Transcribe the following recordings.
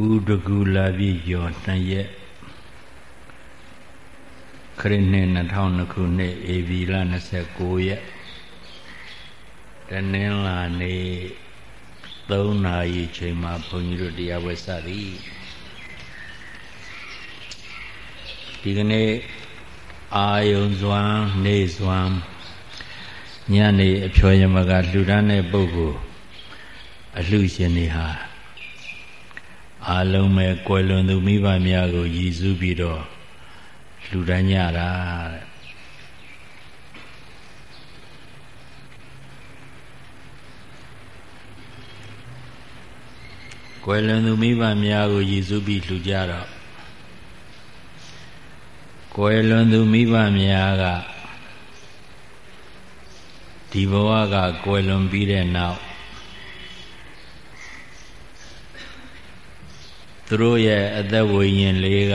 ဥဒကူလာပြီကျော်နှစ်ရက်ခရစ်နှစ်2002ခုနှစ်ဧပြီလ29ရက်တနင်္လာနေ့3နာရီချိန်မှာဘုန်းကြီးတို့တရားဝဲစသည်ဒီကနေ့အာယုံစွမ်းနေစွမ်းညနေအဖြောယမကလှူဒန်းတဲ့ပုဂ္ဂိုလ်အလှရှင်တွေဟာ အာလုံးမဲ့ကွယ်လွန်သူမိဘများကိုရည်စူးပြီးတော့လှူဒန်းကြတာတဲ့ကွယ်လွန်သူမိဘများကိုရည်စူးပြီးလှူကြတော့ကွယ်လွန်သူမိဘများကဒီဘဝကကွယ်လွန်ပြီးတဲ့နောက် သူတို့ရဲ့အသက်ဝိညာဉ်လေးက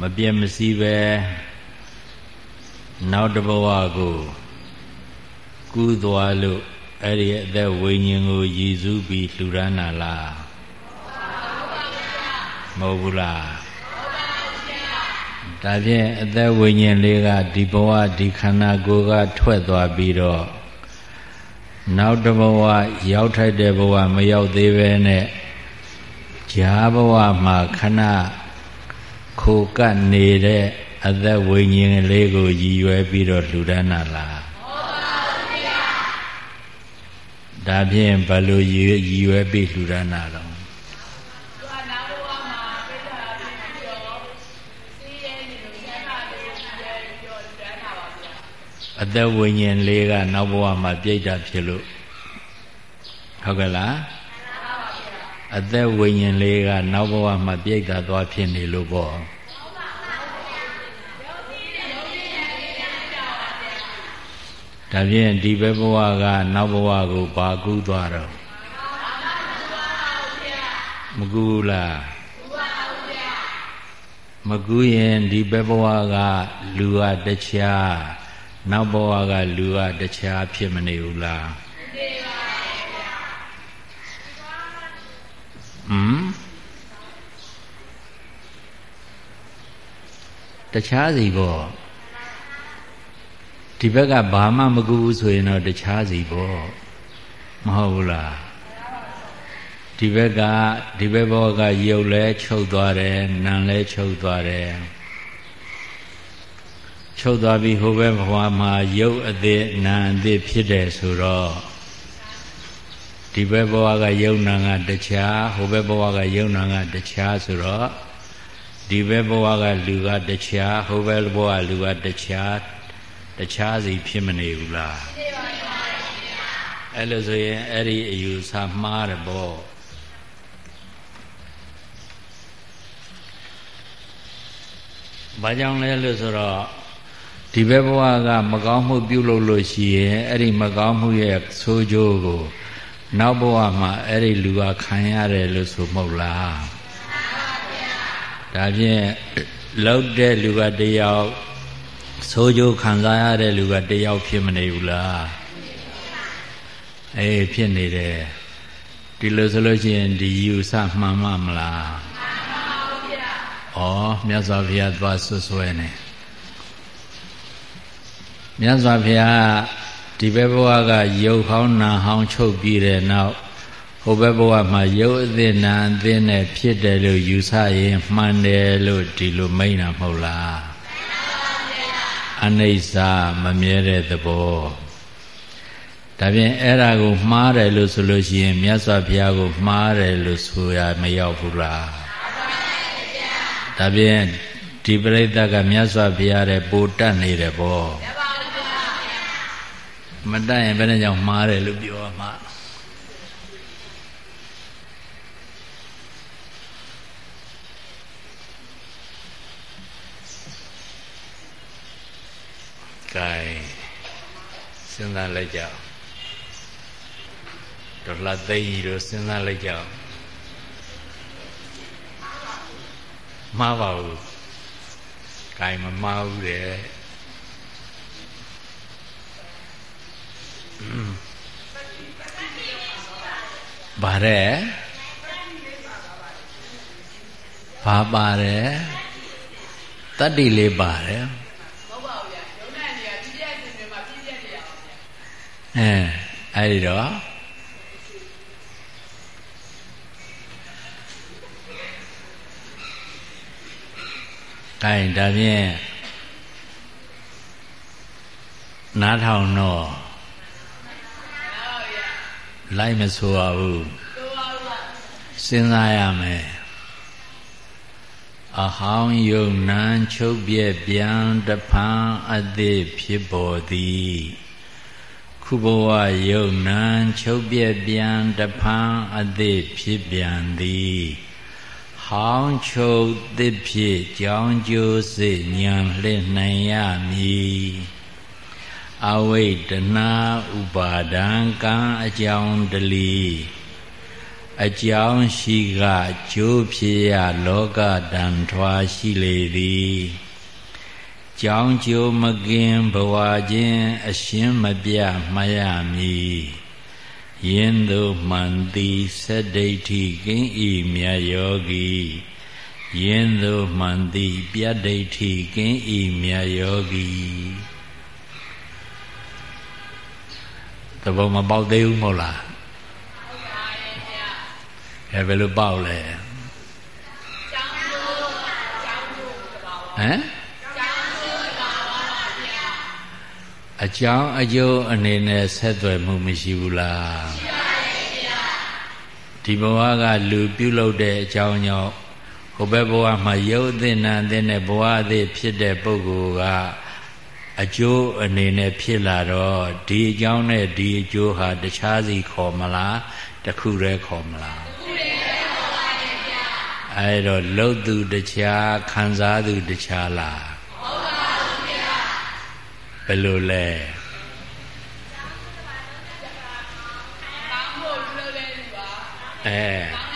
မပြည့်မစည်းပဲနောက်တဘဝကိုကူးသွားလို့အဲ့ဒီအသက်ဝိညာဉ်ကိုရည်စူးပြီးလှူဒါန်းတာလားမဟုတ်ဘူးလားဒါဖြင့်အသက်ဝိညာဉ်လေးကဒီဘဝဒီခန္ဓာကိုယ်ကထွက်သွားပြီးတော့နောက်တဘဝရောက်ထိုက်တဲ့ဘဝမရောက်သေးပဲနဲ့ ဈာဘဝမှာခဏခိုကပ်နေတဲ့အသက်ဝိညာဉ်လေးကိုရည်ရွယ်ပြီးတော့လှူဒါန်းတာလားဒါဖြင့်ဘယ်လိုရည်ရွယ်ပြီးလှူဒါန်းတာတော့အသက်ဝိညာဉ်လေးကနောက်ဘဝမှာပြိတ္တာဖြစ်လို့ဟုတ်ကဲ့လား အသက်ဝိညာဉ်လေးကနောက်ဘဝမှာပြိတ္တာသွားဖြစ်နေလို့ပေါ့ဒါဖြင့်ဒီဘက်ဘဝကနောက်ဘဝကိုဘာကူးသွားတော့မကူးလားမကူးရင်ဒီဘက်ဘဝကလူကတခြားနောက်ဘဝကလူကတခြားဖြစ်မနေဘူးလားဖြစ်ပါရဲ့ဗျာ ဟမ်တခြားစီပေါ့ဒီဘက်ကဘာမှမကူဘူးဆိုရင်တော့တခြားစီပေါ့မဟုတ်ဘူးလားဒီဘက်ကဒီဘက်ဘောကရုပ်လဲချုပ်သွားတယ်နာမ်လဲချုပ်သွားတယ်ချုပ်သွားပြီးဟိုဘက်ဘဝမှာရုပ်အသေးနာမ်အသေးဖြစ်တယ်ဆိုတော့ ဒီဘက်ဘဝကယုံနာကတခြားဟိုဘက်ဘဝကယုံနာကတခြားဆိုတော့ဒီဘက်ဘဝကလူကတခြားဟိုဘက်ဘဝလူကတခြားတခြားစီဖြစ်မနေဘူးလားဖြစ်ပါပါဗျာအဲ့လိုဆိုရင်အဲ့ဒီအယူဆမှားတယ်ပေါ့ဘာကြောင့်လဲလို့ဆိုတော့ဒီဘက်ဘဝကမကောင်းမှုပြုလုပ်လို့ရှိရင်အဲ့ဒီမကောင်းမှုရဲ့ဆိုးကျိုးကို နောက်ဘဝမှာအဲ့ဒီလူကခံရတယ်လို့ဆိုမဟုတ်လားဒါဖြင့်လောက်တဲ့လူကတယောက်ဆိုးကျိုးခံစားရတဲ့လူကတယောက်ဖြစ်မနေဘူးလားအေးဖြစ်နေတယ်ဒီလိုဆိုလို့ရှိရင်ဒီယူဆမှန်မှမလားမှန်ပါဘူးဗျာဩမြတ်စွာဘုရားသွားဆွဆွဲနေမြတ်စွာဘုရား ဒီဘက်ဘဝကရုပ်ဟောင်းနာဟောင်းချုပ်ပြီးတဲ့နောက်ဟိုဘက်ဘဝမှာရုပ်အသစ်နာအသစ်နဲ့ဖြစ်တယ်လို့ယူဆရင်မှန်တယ်လို့ဒီလိုမိန်တာမဟုတ်လားအနိစ္စမမြဲတဲ့သဘောဒါဖြင့်အဲ့ဒါကိုမှားတယ်လို့ဆိုလို့ရှိရင်မြတ်စွာဘုရားကိုမှားတယ်လို့ဆိုရမရောက်ဘူးလားဒါဖြင့်ဒီပြိဿကမြတ်စွာဘုရားရဲ့ပိုတတ်နေတယ်ပေါ့ မတတ်ရင်ဘယ်နဲ့ကြောင့်မှားတယ်လို့ပြောမှာကဲစဉ်းစားလိုက်ကြအောင်ဒေါ်လာသိကြီးတို့စဉ်းစားလိုက်ကြအောင်မှားပါဘူးကဲမမှားဘူးတဲ့ ဗါတဲ့ဘာပါတယ်တတ္တိလေးပါတယ်အဲအဲ့ဒီတော့ကိုင်ဒါဖြင့်နားထောင်တော့ လိုက်မဆိုရဘူးစဉ်းစားရမယ်အဟောင်းယုံနံချုပ်ပြက်ပြန်တဖန်အသည်ဖြစ်ပေါ်သည်ခုဘဝယုံနံချုပ်ပြက်ပြန်တဖန်အသည်ဖြစ်ပြန်သည်ဟောင်းချုပ်သစ်ဖြစ်ကြောင်းကျိုးစေညံလှည့်နိုင်ရမည် အဝိတနာဥပါဒံကံအကြောင်းတလီအကြောင်းရှိကကျိုးဖြစ်ရလောကတန်ထွားရှိလေသည်ကြောင်းကျိုးမကင်ဘဝချင်းအရှင်းမပြမှတ်ရမည်ယင်းသို့မှန်သည်စတ္ဒိဋ္ဌိကင်းဤမြတ်ယောဂီယင်းသို့မှန်သည်ပြတ္ဒိဋ္ဌိကင်းဤမြတ်ယောဂီ သဘောမပေါက်သေးဘူးမဟုတ်လားအဲဘယ်လိုပေါက်လဲဟမ်အကြောင်းအကျိုးအနေနဲ့ဆက်သွယ်မှုမရှိဘူးလားရှိပါတယ်ဗျာဒီဘဝကလူပြုလုပ်တဲ့အကြောင်းကြောင့်ဟိုဘက်ဘဝမှာရုပ်အသစ်နာအသစ်နဲ့ဘဝအသစ်ဖြစ်တဲ့ပုဂ္ဂိုလ်က အကျိုးအနေနဲ့ဖြစ်လာတော့ဒီအကြောင်းနဲ့ဒီအကျိုးဟာတခြားစီခေါ်မလားတခုတည်းခေါ်မလားတခုတည်းခေါ်ပါရဲ့ဗျာအဲတော့လှုပ်သူတခြားခံစားသူတခြားလားဟုတ်ပါဘူးဗျာဘယ်လိုလဲအဲ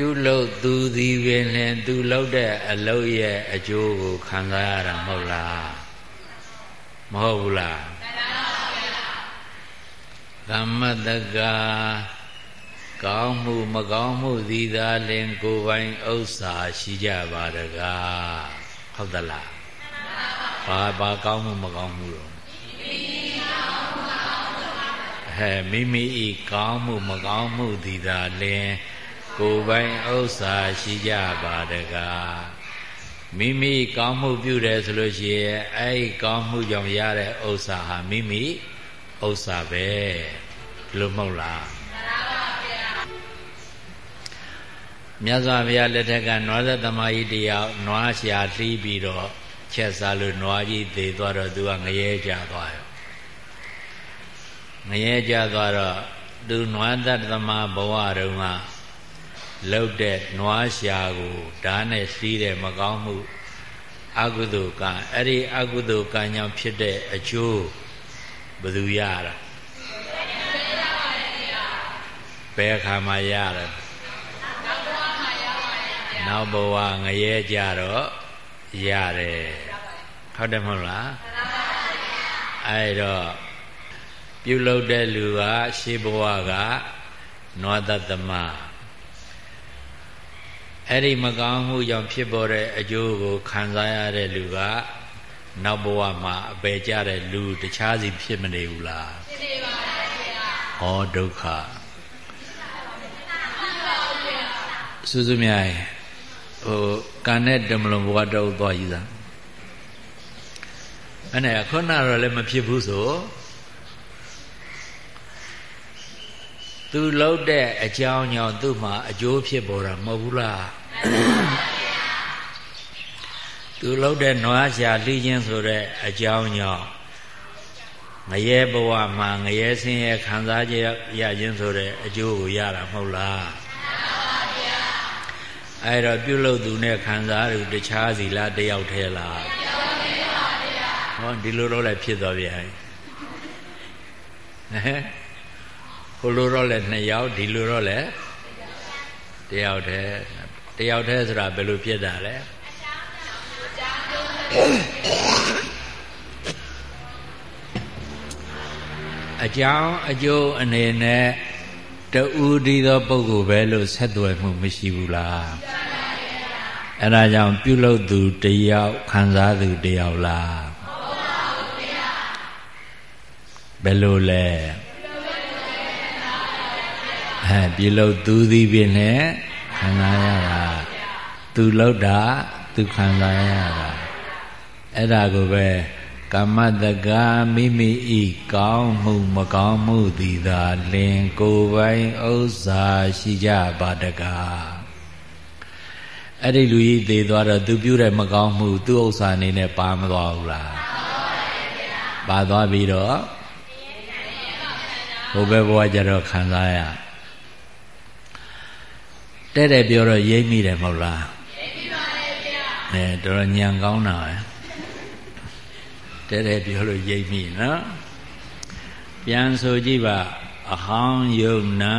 ပြုလုပ်သူသည်ပင်လင်သူလုပ်တဲ့အလုပ်ရဲ့အကျိုးကိုခံစားရတာမဟုတ်လားမဟုတ်ဘူးလားသမ္မတကကောင်းမှုမကောင်းမှုသည်သာလင်ကိုယ်ပိုင်ဥစ္စာရှိကြပါတကားဟုတ်သလားဘာဘာကောင်းမှုမကောင်းမှုတော့ဟဲ့မိမိဤကောင်းမှုမကောင်းမှုသည်သာလင် ကိုယ်ပိုင်ဥစ္စာရှိကြပါတကားမိမိကောင်းမှုပြုတယ်ဆိုလို့ရှိရင်အဲ့ဒီကောင်းမှုကြောင့်ရတဲ့ဥစ္စာဟာမိမိဥစ္စာပဲလို့မဟုတ်လားမြတ်စွာဘုရားလက်ထက်ကနွားသက်သမားကြီးတယောက်နွားရှာလှီးပြီးတော့ချက်စားလို့နွားကြီးသေသွားတော့သူကငရဲကြသွားရောငရဲကြသွားတော့သူနွားသက်သမားဘဝတုန်းက လှုပ်တဲ့နွားရှာကိုဓာတ်နဲ့စီးတဲ့မကောင်းမှုအကုသိုလ်ကံအဲ့ဒီအကုသိုလ်ကံကြောင့်ဖြစ်တဲ့အကျိုးဘယ်သူရတာဘယ်အခါမှရတယ်နောက်ဘဝငရဲကြတော့ရတယ်ဟုတ်တယ်မဟုတ်လားအဲ့တော့ပြုလုပ်တဲ့လူကရှေးဘဝကနွားတသမ အဲ့ဒီမကောင်းမှုကြောင့်ဖြစ်ပေါ်တဲ့အကျိုးကိုခံစားရတဲ့လူကနောက်ဘဝမှာအပေကြတဲ့လူတခြားစီဖြစ်မနေဘူးလားဖြစ်နေပါရဲ့ဗျာဟောဒုက္ခစုစုမြိုင်ဟိုကံနဲ့တမလွန်ဘဝတုပ်သွားယူတာအဲ့နဲ့ခုနတော့လည်းမဖြစ်ဘူးဆို သူလှုပ်တဲ့အကြောင်းကြောင့်သူ့မှာအကျိုးဖြစ်ပေါ်တာမဟုတ်ဘူးလားသူလှုပ်တဲ့နွားရှာလှီးခြင်းဆိုတဲ့အကြောင်းကြောင့်ငရဲဘဝမှာငရဲဆင်းရဲခံစားကြရခြင်းဆိုတဲ့အကျိုးကိုရတာမဟုတ်လားအဲ့တော့ပြုလုပ်သူနဲ့ခံစားသူတခြားစီလားတယောက်တည်းလားဟောဒီလိုတော့လည်းဖြစ်သွားပြန်ဟဲ့ ဟိုလိုတော့လည်းနှစ်ယောက်ဒီလိုတော့လည်းတယောက်တည်းတယောက်တည်းဆိုတာဘယ်လိုဖြစ်တာလဲအကြောင်းအကျိုးအနေနဲ့တူဒီသောပုဂ္ဂိုလ်ပဲလို့ဆက်သွယ်မှုမရှိဘူးလားအဲ့ဒါကြောင့်ပြုလုပ်သူတယောက်ခံစားသူတယောက်လားဘယ်လိုလဲ အဲပြုလုပ်သူသည်ဖြင့်လည်းခံစားရတာသူလောက်တာသူခံစားရတာအဲ့ဒါကိုပဲကမ္မတကမိမိဤကောင်းမှုမကောင်းမှုသည်သာလင်ကိုယ်ပိုင်ဥစ္စာရှိကြပါတကားအဲ့ဒီလူကြီးသေးသွားတော့သူပြုတဲ့မကောင်းမှုသူ့ဥစ္စာအနေနဲ့ပါမသွားဘူးလားပါသွားပြီးတော့ဟိုဘက်ဘဝကျတော့ခံစားရ တဲ့တဲ့ပြောတော့ရိပ်မိတယ်မဟုတ်လားရိပ်မိပါတယ်ဗျာအဲတော်တော်ညံကောင်းတာပဲတဲ့တဲ့ပြောလို့ရိပ်မိနော်ပြန်ဆိုကြည့်ပါအဟောင်းယုံနံ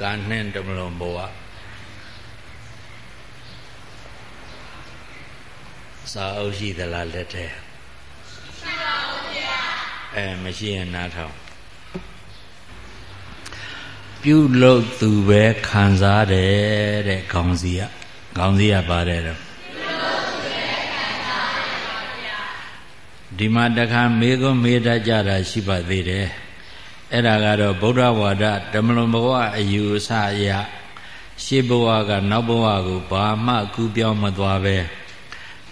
ကာနှင်းတမလွန်ဘဝစာအုပ်ရှိသလားလက်ထဲရှိပါဘူးဗျာအဲမရှိရင်နားထောင်ပြုလုပ်သူပဲခံစားတယ်တဲ့ခေါင်းစည်းကခေါင်းစည်းကပါတယ်တော့ဒီမှာတခါမေကွန်းမေးတတ်ကြတာရှိပါသေးတယ် အဲ့ဒါကတော့ဗုဒ္ဓဝါဒဓမ္မလွန်ဘဝအယူအဆအရရှေးဘဝကနောက်ဘဝကိုဘာမှကူးပြောင်းမသွားပဲ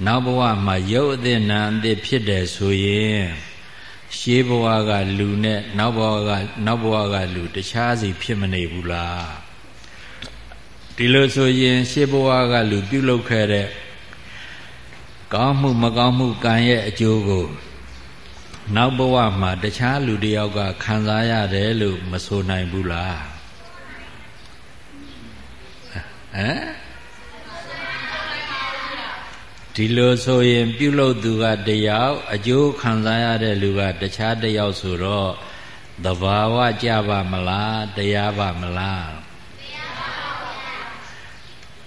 နောက်ဘဝမှာရုပ်အသစ်နာအသစ်ဖြစ်တယ်ဆိုရင်ရှေးဘဝကလူနဲ့နောက်ဘဝကနောက်ဘဝကလူတခြားစီဖြစ်မနေဘူးလားဒီလိုဆိုရင် ရှေးဘဝကလူပြုလုပ်ခဲ့တဲ့ကောင်းမှုမကောင်းမှုကံရဲ့အကျိုးကို နောက်ဘဝမှာတခြားလူတယောက်ကခံစားရတယ်လို့မဆိုနိုင်ဘူးလားဟမ်ဒီလိုဆိုရင်ပြုလုပ်သူကတယောက်အကျိုးခံစားရတဲ့လူကတခြားတယောက်ဆိုတော့သဘာဝကြပါမလားတရားပါမလား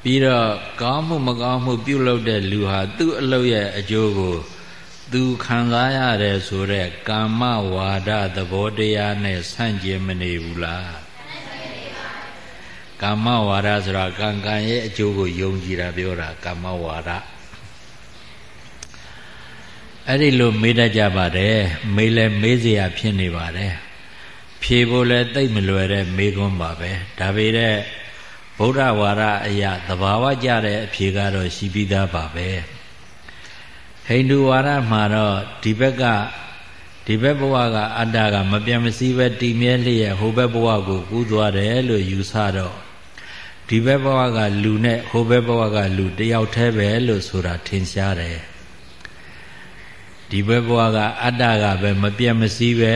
ပြီးတော့ကောင်းမှုမကောင်းမှုပြုလုပ်တဲ့လူဟာသူ့အလုပ်ရဲ့အကျိုးကို သူခံစားရတယ်ဆိုတဲ့ကာမဝါဒသဘောတရားနဲ့ဆန့်ကျင်မနေဘူးလားကာမဝါဒဆိုတာကံကံရဲ့အကျိုးကိုယုံကြည်တာပြောတာကာမဝါဒအဲ့ဒီလိုမေးတတ်ကြပါတယ်မေးလဲမေးเสียဖြစ်နေပါတယ်ဖြေဖို့လဲသိမ့်မလွယ်တဲ့မေးခွန်းပါပဲဒါပေမဲ့ဗုဒ္ဓဝါဒအရာသဘာဝကြတဲ့အဖြေကတော့ရှိပြီးသားပါပဲ ဟိန္ဒူဝါဒမှာတော့ဒီဘက်ကဒီဘက်ဘဝကအတ္တကမပြတ်မစည်းပဲတည်မြဲလျက်ဟိုဘက်ဘဝကိုကူးသွားတယ်လို့ယူဆတော့ဒီဘက်ဘဝကလူနဲ့ဟိုဘက်ဘဝကလူတယောက်တည်းပဲလို့ဆိုတာထင်ရှားတယ်ဒီဘက်ဘဝကအတ္တကပဲမပြတ်မစည်းပဲ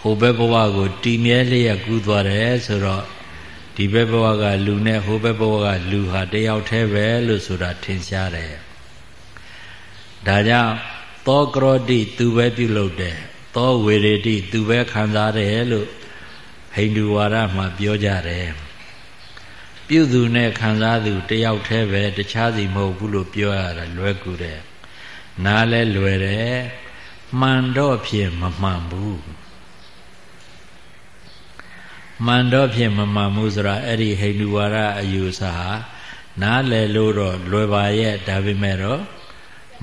ဟိုဘက်ဘဝကိုတည်မြဲလျက်ကူးသွားတယ်ဆိုတော့ဒီဘက်ဘဝကလူနဲ့ဟိုဘက်ဘဝကလူဟာတယောက်တည်းပဲလို့ဆိုတာထင်ရှားတယ် ဒါကြောင့်သောကရောတိသူပဲပြုလုပ်တယ်သောဝေရတိသူပဲခံစားတယ်လို့ဟိန္ဒူဝါဒမှာပြောကြတယ်ပြုသူနဲ့ခံစားသူတယောက်တည်းပဲတခြားစီမဟုတ်ဘူးလို့ပြောရတယ်လွယ်ကူတယ်နားလဲလွယ်တယ်မှန်တော့ဖြစ်မမှန်ဘူးမှန်တော့ဖြစ်မမှန်ဘူးဆိုတာအဲ့ဒီဟိန္ဒူဝါဒအယူဆဟာနားလဲလို့တော့လွယ်ပါရဲ့ဒါပေမဲ့တော့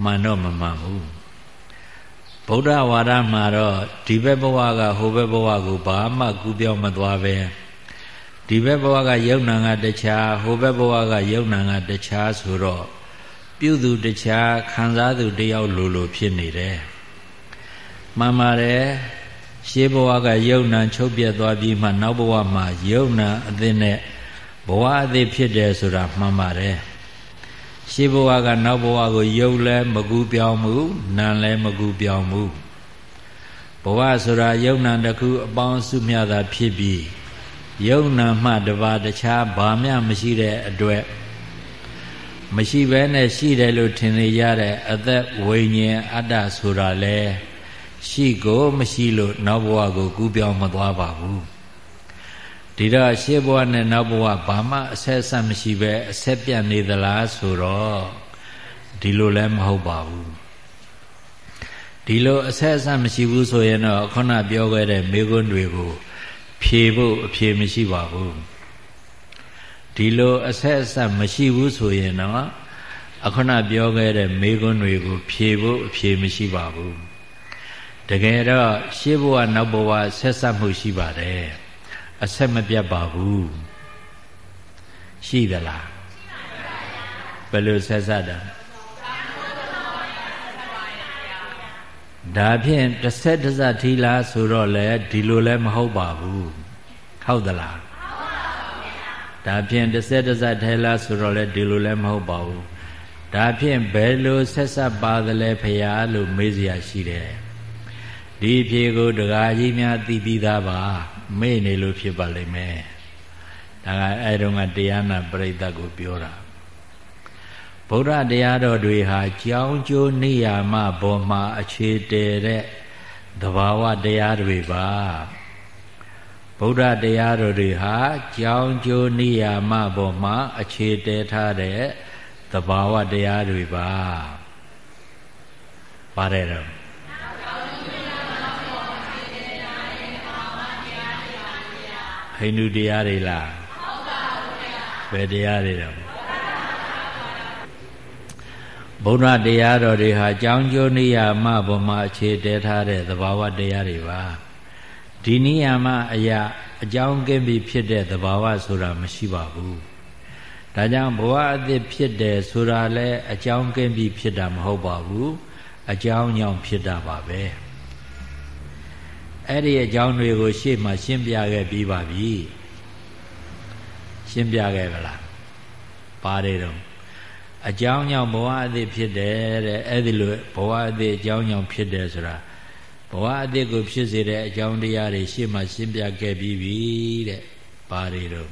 မှန်တော့မမှန်ဘူးဗုဒ္ဓဝါဒမှာတော့ဒီဘက်ဘဝကဟိုဘက်ဘဝကိုဘာမှကူးပြောင်းမသွားပဲဒီဘက်ဘဝကယုံနာကတခြားဟိုဘက်ဘဝကယုံနာကတခြားဆိုတော့ပြုသူတခြားခံစားသူတယောက်လိုလိုဖြစ်နေတယ်မှန်ပါတယ်ရှေးဘဝကယုံနာချုပ်ပြတ်သွားပြီးမှနောက်ဘဝမှာယုံနာအသစ်နဲ့ဘဝအသစ်ဖြစ်တယ်ဆိုတာမှန်ပါတယ် ရှေးဘဝကနောက်ဘဝကိုယုံလဲမကူပြောင်းမှုနာလဲမကူပြောင်းမှုဘဝဆိုတာယုံနာတစ်ခုအပေါင်းစုမြတာဖြစ်ပြီးယုံနာမှတပါတခြားဘာမှမရှိတဲ့အတွက်မရှိဘဲနဲ့ရှိတယ်လို့ထင်နေကြတဲ့အသက်ဝိညာဉ်အတ္တဆိုတာလဲရှိကိုမရှိလို့နောက်ဘဝကိုကူးပြောင်းမသွားပါဘူး ဒီတော့ရှေ့ဘဝနဲ့နောက်ဘဝဘာမှအဆက်ဆက်မရှိပဲအဆက်ပြတ်နေသလားဆိုတော့ဒီလိုလည်းမဟုတ်ပါဘူးဒီလိုအဆက်အဆက်မရှိဘူးဆိုရင်တော့ခုနပြောခဲ့တဲ့မေခွန်းတွေကို ဖြေဖို့အဖြေမရှိပါဘူးဒီလိုအဆက်အဆက်မရှိဘူးဆိုရင်တော့အခုနပြောခဲ့တဲ့မေခွန်းတွေကို ဖြေဖို့အဖြေမရှိပါဘူးတကယ်တော့ရှေးဘဝနောက်ဘဝဆက်ဆက်မှုရှိပါတယ် အဆက်မပြတ်ပါဘူးရှိသလားဘယ်လိုဆက်ဆက်တာဒါဖြင့်တစ်ဆက်တစ်စက်ထီလားဆိုတော့လေဒီလိုလည်းမဟုတ်ပါဘူးဟုတ်သလားဒါဖြင့်တစ်ဆက်တစ်စက်ထဲလားဆိုတော့လေဒီလိုလည်းမဟုတ်ပါဘူးဒါဖြင့်ဘယ်လိုဆက်ဆက်ပါသလဲဖရာလို့မေးစရာရှိတယ်ဒီဖြေကိုဒကာကြီးများသိပြီးသားပါ မေ့နေလို့ဖြစ်ပါလိမ့်မယ်ဒါကအဲတုန်းကတရားနာပရိသတ်ကိုပြောတာဗုဒ္ဓတရားတော်တွေဟာကြောင်းကျိုးနိယာမဘောမှာအခြေတည်တဲ့သဘာဝတရားတွေပါဗုဒ္ဓတရားတော်တွေဟာကြောင်းကျိုးနိယာမဘောမှာအခြေတည်ထားတဲ့သဘာဝတရားတွေပါပါတယ်တော့ ဟိန္ဒူတရားတွေလားဟုတ်ပါဘူးဗျာဘယ်တရားတွေတော့ဗုဒ္ဓတရားတော်တွေဟာကြောင်းကျိုးနိယာမဘုံမှာအခြေတည်ထားတဲ့သဘာဝတရားတွေပါဒီနိယာမအရာအကြောင်းကင်းပြီးဖြစ်တဲ့သဘာဝဆိုတာမရှိပါဘူးဒါကြောင့်ဘဝအသစ်ဖြစ်တယ်ဆိုတာလဲအကြောင်းကင်းပြီးဖြစ်တာမဟုတ်ပါဘူးအကြောင်းကြောင့်ဖြစ်တာပါပဲ အဲ့ဒီအကြောင်းတွေကို ရှေ့မှာရှင်းပြခဲ့ပြီးပါပြီရှင်းပြခဲ့ပါလားပါတယ်တော့အကြောင်းကြောင့်ဘဝအသစ်ဖြစ်တယ်တဲ့အဲ့ဒီလိုဘဝအသစ်အကြောင်းကြောင့်ဖြစ်တယ်ဆိုတာဘဝအသစ်ကိုဖြစ်စေတဲ့အကြောင်းတရားတွေရှေ့မှာရှင်းပြခဲ့ပြီးပြီတဲ့ပါတယ်တော့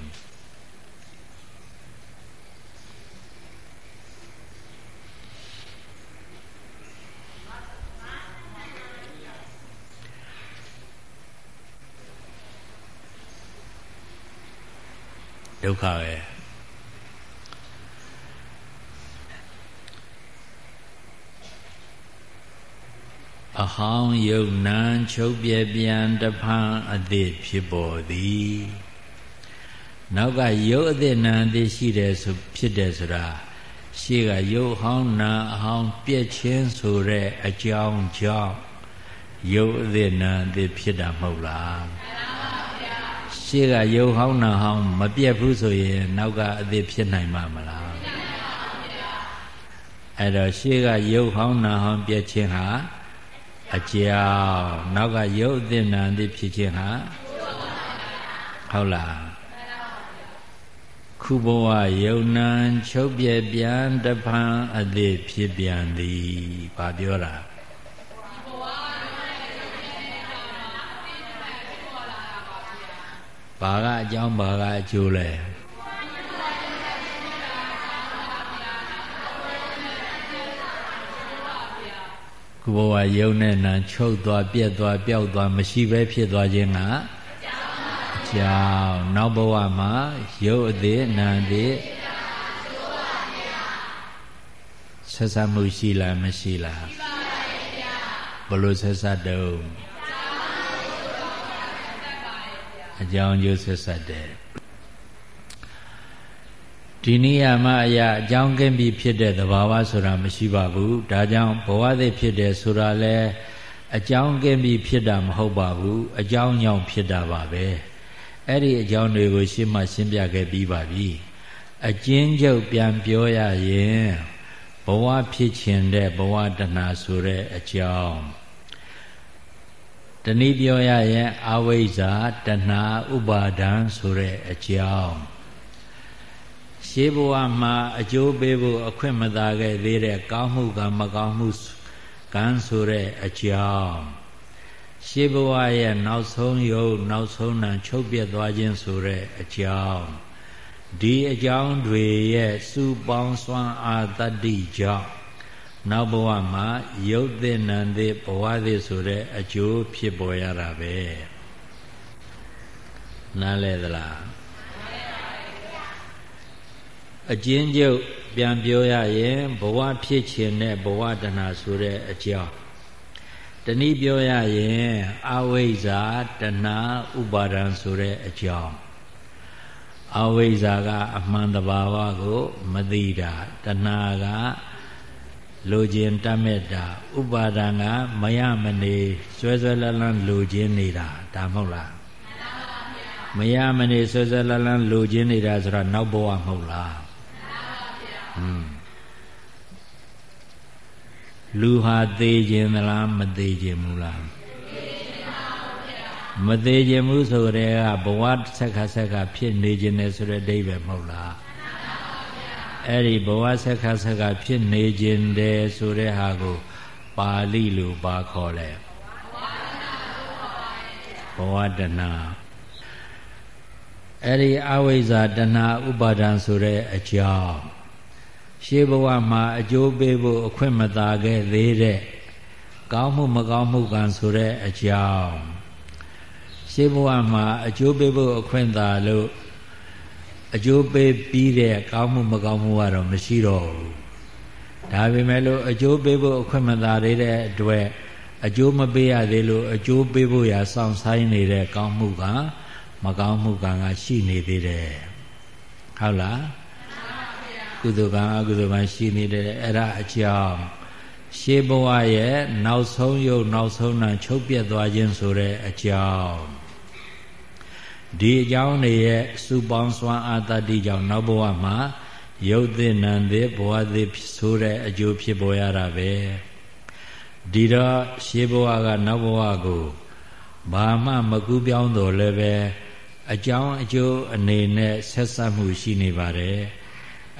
ဒုက္ခပဲအဟောင်းယုံနံချုပ်ပြပြန်တဖန်အသည့်ဖြစ်ပေါ်သည်နောက်ကယုတ်အသည့်နံအသည့်ရှိတယ်ဆိုဖြစ်တယ်ဆိုတာရှေ့ကယုတ်ဟောင်းနံအဟောင်းပြည့်ချင်းဆိုတဲ့အကြောင်းကြောင့်ယုတ်အသည့်နံအသည့်ဖြစ်တာမဟုတ်လား ရှေ့ကယုံဟောင်းနာဟောင်းမပြတ်ဘူးဆိုရင်နောက်ကအသစ်ဖြစ်နိုင်မှာမလားအဲ့တော့ရှေ့ကယုံဟောင်းနာဟောင်းပြတ်ခြင်းဟာအကြောင်းနောက်ကယုံအသစ်နာအသစ်ဖြစ်ခြင်းဟာဟုတ်လားခုဘဝယုံနံချုပ်ပြပြန်တဖန်အသစ်ဖြစ်ပြန်သည်ဘာပြောတာ ဘာကအကြောင်းဘာကအကျိုးလဲခုဘဝယုံနဲ့နံချုပ်သွားပြက်သွားပျောက်သွားမရှိပဲဖြစ်သွားခြင်းကအကြောင်းနောက်ဘဝမှာယုတ်အသေးနံသေးဆက်ဆံမှုရှိလားမရှိလားရှိပါပါဘယ်လိုဆက်ဆံတုံး အကြောင်းကျိုးဆက်ဆက်တယ်ဒီနိယာမအရာအကြောင်းကင်းပြီးဖြစ်တဲ့သဘာဝဆိုတာမရှိပါဘူးဒါကြောင့်ဘဝသည်ဖြစ်တယ်ဆိုတာလဲအကြောင်းကင်းပြီးဖြစ်တာမဟုတ်ပါဘူးအကြောင်းကြောင့်ဖြစ်တာပါပဲအဲ့ဒီအကြောင်းတွေကို ရှင်းမှရှင်းပြခဲ့ပြီးပါပြီအကျဉ်းချုပ်ပြန်ပြောရရင်ဘဝဖြစ်ခြင်းတဲ့ဘဝတဏှာဆိုတဲ့အကြောင်း တနည်းပြောရရင်အဝိဇ္ဇာတဏှာဥပါဒံဆိုတဲ့အကြောင်းရှေးဘဝမှာအကျိုးပေးဖို့အခွင့်မသာခဲ့သေးတဲ့ကောင်းမှုကမကောင်းမှုကံဆိုတဲ့အကြောင်းရှေးဘဝရဲ့နောက်ဆုံးယုတ်နောက်ဆုံးနံချုပ်ပြတ်သွားခြင်းဆိုတဲ့အကြောင်းဒီအကြောင်းတွေရဲ့စုပေါင်းစွမ်းအားတတ္တိကြောင့် နောက်ဘဝမှာရုပ်သစ်နံသစ်ဘဝသစ်ဆိုတဲ့အကျိုးဖြစ်ပေါ်ရတာပဲနားလဲသလားအကျဉ်းချုပ်ပြန်ပြောရရင်ဘဝဖြစ်ခြင်းနဲ့ဘဝတဏဆိုတဲ့အကြောင်းတနည်းပြောရရင်အဝိဇ္ဇာတဏဥပါဒံဆိုတဲ့အကြောင်းအဝိဇ္ဇာကအမှန်တဘာဝကို မသိတာတဏက လိုခြင်းတတ်မဲ့တာဥပါဒံကမရမနေဆွဲဆွဲလန်းလန်းလိုခြင်းနေတာဒါမဟုတ်လားမရမနေဆွဲဆွဲလန်းလန်းလိုခြင်းနေတာဆိုတော့နောက်ဘဝမဟုတ်လားဟွန်းလူဟာသေးခြင်းသလားမသေးခြင်းဘူးလားမသေးခြင်းဘူးဆိုတဲ့ကဘဝဆက်ခါဆက်ခါဖြစ်နေခြင်းနဲ့ဆိုတဲ့အဓိပ္ပာယ်မဟုတ်လား အဲ့ဒီဘဝဆက်ခါဆက်ခါဖြစ်နေခြင်းတဲ့ဆိုတဲ့ဟာကိုပါဠိလိုပါခေါ်လဲဘဝတဏအဲ့ဒီအဝိဇ္ဇာတဏဥပါဒံဆိုတဲ့အကြောင်းရှေးဘဝမှာအကျိုးပေးဖို့အခွင့်မသာခဲ့သေးတဲ့ကောင်းမှုမကောင်းမှုကံဆိုတဲ့အကြောင်းရှေးဘဝမှာအကျိုးပေးဖို့အခွင့်သာလို့ အကျိုးပေးပြီးတဲ့ကောင်းမှုမကောင်းမှုကတော့မရှိတော့ဘူးဒါပေမဲ့လို့အကျိုးပေးဖို့အခွင့်မသာသေးတဲ့အတွက်အကျိုးမပေးရသေးလို့အကျိုးပေးဖို့ရာစောင့်ဆိုင်နေတဲ့ကောင်းမှုကမကောင်းမှုကံကရှိနေသေးတယ်ဟုတ်လားကုသိုလ်ကံအကုသိုလ်ကံရှိနေတယ်အဲ့ဒါအကြောင်းရှေးဘဝရဲ့နောက်ဆုံးယုတ်နောက်ဆုံးနာချုပ်ပြတ်သွားခြင်းဆိုတဲ့အကြောင်း ဒီအကြောင်းတွေရဲ့စုပေါင်းစွမ်းအာတတိကြောင့်နောက်ဘဝမှာယုတ်သစ်နံသစ်ဘဝသစ်ဆိုတဲ့အကျိုးဖြစ်ပေါ်ရတာပဲဒီတော့ရှေးဘဝကနောက်ဘဝကိုဘာမှမကူးပြောင်းတော်လည်းပဲအကြောင်းအကျိုးအနေနဲ့ဆက်ဆက်မှုရှိနေပါတယ်